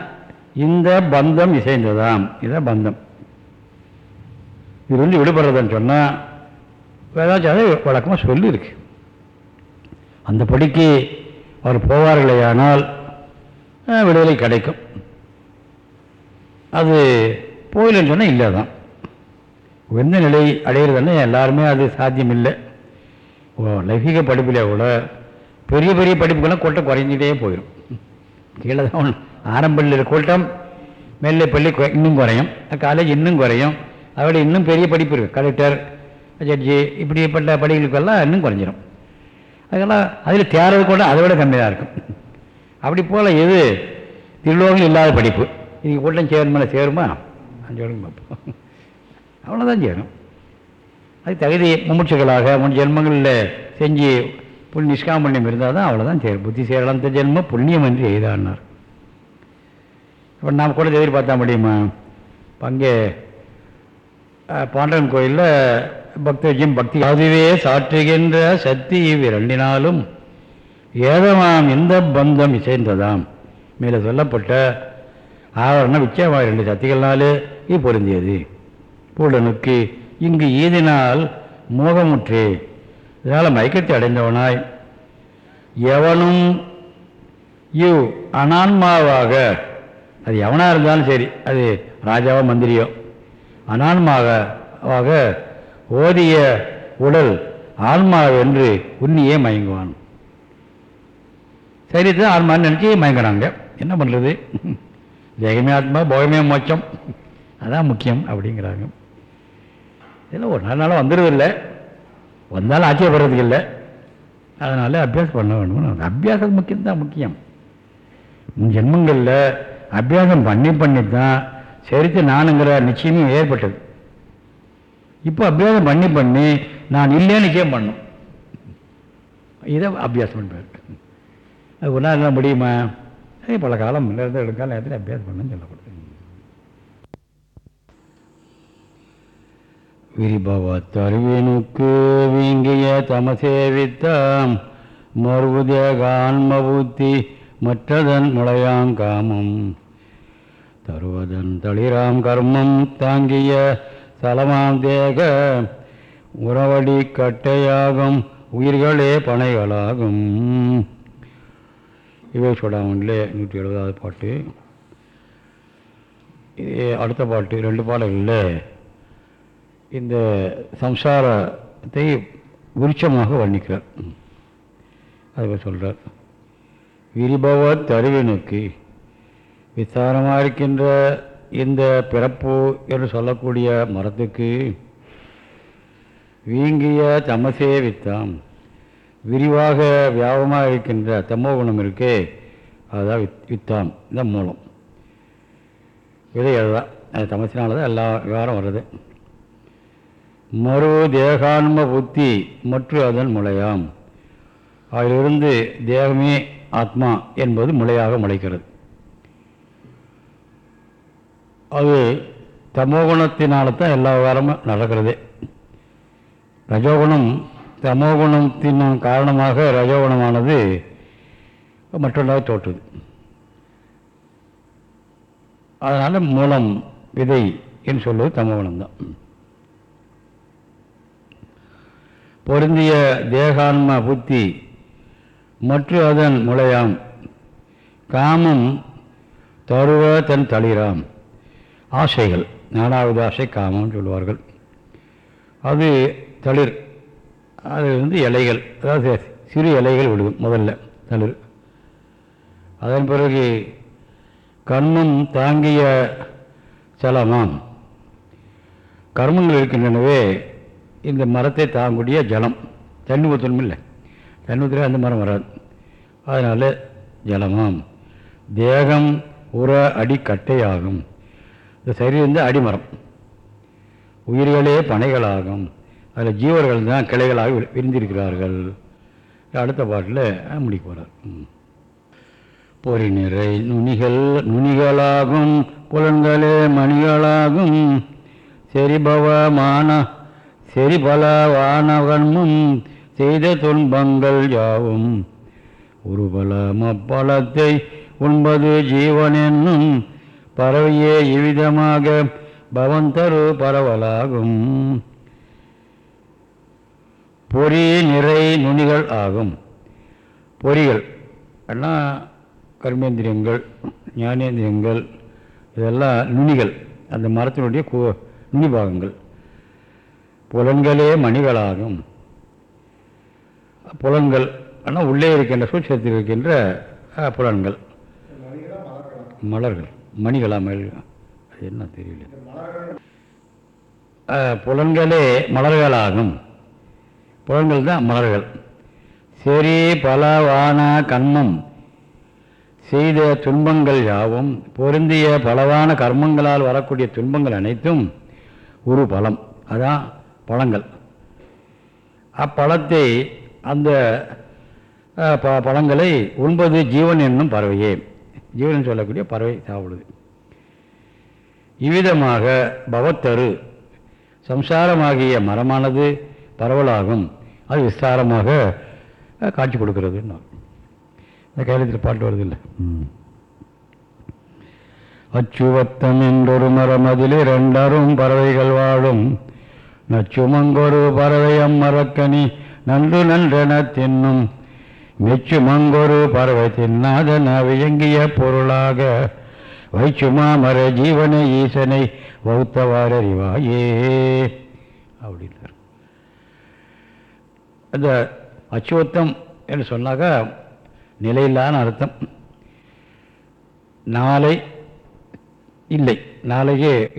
இந்த பந்தம் இசைந்ததாம். இதுதான் பந்தம். இது விடுபடுறதுன்னு சொன்னால் வேதாச்சாரம் வழக்கமாக சொல்லியிருக்கு. அந்த படிக்கு அவர் போவார்களேயானால் அஹ், விடுதலை கிடைக்கும். அது போயிலன்னு சொன்னால் இல்லை தான் உயர்ந்த நிலை அடைகிறதுன்னா எல்லாருமே அது சாத்தியம் இல்லை ஓ படிப்பில் கூட பெரிய பெரிய படிப்புக்கெல்லாம் கூட்டம் குறைஞ்சிட்டே போயிடும் கீழே தான் ஒண்ணு. ஆரம்பத்தில் கூட்டம் மெல்ல பள்ளி இன்னும் குறையும். காலேஜ் இன்னும் குறையும். அதோட இன்னும் பெரிய படிப்பு இருக்குது கலெக்டர் ஜட்ஜி இப்படிப்பட்ட படிகளுக்கெல்லாம் இன்னும் குறைஞ்சிரும். அதெல்லாம் அதில் தேர்றது கூட அதை விட கம்மியாக இருக்கும். அப்படி போல் எது திருலோகம் இல்லாத படிப்பு. இது கூட்டம் சேருமா? சேருமா சொல்லுங்க பார்ப்போம் அவ்வளோதான் சேரும். அது தகுதி மும்முட்சிகளாக முன் ஜென்மங்களில் செஞ்சு புல் நிஷ்காமண்யம் இருந்தால் தான் அவ்வளோதான் சேரும். புத்தி சேரலாந்த ஜென்மம் புண்ணியம் என்று எய்தானார். இப்போ நாம் கூட எதிர்பார்த்தா முடியுமா? இப்போ அங்கே பாண்டன் கோயிலில் பக்தஜியும் பக்தி அதுவே சாற்றுகின்ற சக்தி இவ்விரண்டினாலும் ஏதமாம் இந்த பந்தம் இசைந்ததாம். மேலே சொல்லப்பட்ட ஆவரண விச்சயமாக ரெண்டு சக்திகள்னாலே இது பொருந்தியது. பூடனுக்கு இங்கு ஈதினால் மோகமுற்றே. இதனால் மயக்கத்தை அடைந்தவனாய். எவனும் இவ் அனான்மாவாக அது எவனாக இருந்தாலும் சரி அது ராஜாவோ மந்திரியோ அனான்மாக ஆக ஓதிய உடல் ஆன்மாவென்று உன்னியே மயங்குவான். சரி தான் ஆன்மான்னு நினச்சி மயங்குறாங்க. என்ன பண்ணுறது தேகமே ஆத்மா போகமே மோச்சம் அதான் முக்கியம் அப்படிங்கிறாங்க. இதில் ஒரு நாள் நாளும் வந்துடுறதில்லை வந்தாலும் ஆச்சரியப்படுறதுக்கு இல்லை. அதனால் அபியாசம் பண்ண வேணும் அபியாசம் முக்கியம் தான் முக்கியம். ஜென்மங்களில் அபியாசம் பண்ணி பண்ணி தான் சரித்து நானுங்கிற நிச்சயமும் ஏற்பட்டது. இப்போ அபியாசம் பண்ணி பண்ணி நான் இல்லைன்னு நிச்சயம் பண்ணும். இதை அபியாசம் பண்ணுவேன் அது ஒரு நாள் முடியுமா? அது பல காலம் இருந்து எடுக்கால நேரத்தில் அபியாசம் பண்ணுன்னு சொல்லப்படுது விரிபவத்தருவினுக்கு வீங்கிய தமசேவித்தாம். மறுவுதேக ஆன்மபுத்தி மற்றதன் முளையாங்காமம். தருவதன் தளிராம் கர்மம் தாங்கிய சலமாம் தேக உறவடி கட்டையாகும் உயிர்களே பனைகளாகும். இவை சொடாமலே நூற்றி எழுபதாவது பாட்டு. இது அடுத்த பாட்டு ரெண்டு பாடல்களில் இந்த சம்சாரத்தை விருட்சமாக வர்ணிக்கிறார். அதை சொல்கிறார் விரிபவ தருவினுக்கு விசாரமாக இருக்கின்ற இந்த பிறப்பு என்று சொல்லக்கூடிய மரத்துக்கு வீங்கிய தமசே வித்தாம். விரிவாக வியாபமாக இருக்கின்ற தமோ குணம் இருக்கே அதுதான் வித் வித்தாம். இந்த மூலம். விதை அதுதான் அது தமசினால தான் எல்லா விவகாரம் வர்றது மறு தேகான்ம புத்தி மற்றும் அதன் முளையாம். அதிலிருந்து தேகமே ஆத்மா என்பது முளையாக முளைக்கிறது. அது தமோகுணத்தினால தான் எல்லா விவகாரமும் நடக்கிறதே. ரஜோகுணம் தமோகுணத்தின் காரணமாக ரஜோகுணமானது மற்றொன்றாக தோற்றுது. அதனால் மூலம் விதை என்று சொல்வது தமோகுணம் தான் பொருந்திய தேகான்ம புத்தி மற்றும் அதன் முளையாம். காமம் தருவ தன் தளிராம். ஆசைகள் நாலாவது ஆசை காமம்னு சொல்லுவார்கள். அது தளிர் அது வந்து இலைகள் அதாவது சிறு இலைகள் விழுகும் முதல்ல தளிர். அதன் பிறகு கண்ணும் தாங்கிய சலமாம். கர்மங்கள் இருக்கின்றனவே இந்த மரத்தை தாங்கக்கூடிய ஜலம் தண்ணி ஊற்றணும் இல்லை. தண்ணி ஊற்றுல அந்த மரம் வராது. அதனால் ஜலமாம். தேகம் உர அடிக்கட்டையாகும் இந்த சரீரம் வந்து அடிமரம். உயிர்களே பனைகளாகும். அதில் ஜீவர்கள் தான் கிளைகளாக விரிந்திருக்கிறார்கள். அடுத்த பாட்டில் முடிக்க போகிறார் பொறி நிறை நுனிகள் நுனிகளாகும். புலன்களே மணிகளாகும். செரிபவமான செரிபல வானகன்மும் செய்த துன்பங்கள் யாவும். ஒரு பல மப்பலத்தை உண்பது ஜீவன் என்னும். பறவையே இவ்விதமாக பவந்தரு பரவலாகும். பொறி நிறை நுனிகள் ஆகும். பொறிகள் எல்லாம் கர்மேந்திரியங்கள் ஞானேந்திரியங்கள் இதெல்லாம் நுனிகள் அந்த மரத்தினுடைய கு நுனி பாகங்கள் புலன்களே மணிகளாகும். புலன்கள் ஆனால் உள்ளே இருக்கின்ற சூட்சத்தில் இருக்கின்ற புலன்கள். மலர்கள். மணிகளா மலர்கள் அது என்ன தெரியல. புலன்களே மலர்களாகும். புலன்கள் தான் மலர்கள். சரி பலவான கண்மம் செய்த துன்பங்கள் யாவும் பொருந்திய பலவான கர்மங்களால் வரக்கூடிய துன்பங்கள் அனைத்தும் ஒரு பலம். அதான் பழங்கள். அப்பழத்தை அந்த ப பழங்களை உண்பது ஜீவன் என்னும் பறவையே. ஜீவன் சொல்லக்கூடிய பறவை சாப்பிடுது இவ்விதமாக பவத்தரு சம்சாரமாகிய மரமானது பரவலாகும். அது விஸ்தாரமாக காட்சி கொடுக்கிறது இந்த கைலத்தில் பாட்டு வருதில்லை அச்சுவத்தம் என்றொரு மரம் அதில் இரண்டரும் பறவைகள் வாழும். நச்சுமங்கொரு பறவை அம்மரக்கனி நன்று நன்றென தின்னும். மெச்சுமங்கொரு பறவை தின்னாதன வியங்கிய பொருளாக வைச்சுமாமர ஜீவனை ஈசனை வகுத்தவாரறிவாயே அப்படின்னார். அந்த அச்சுவத்தம் என்று சொன்னாக்கா நிலையில்லான அர்த்தம். நாளை இல்லை. நாளையே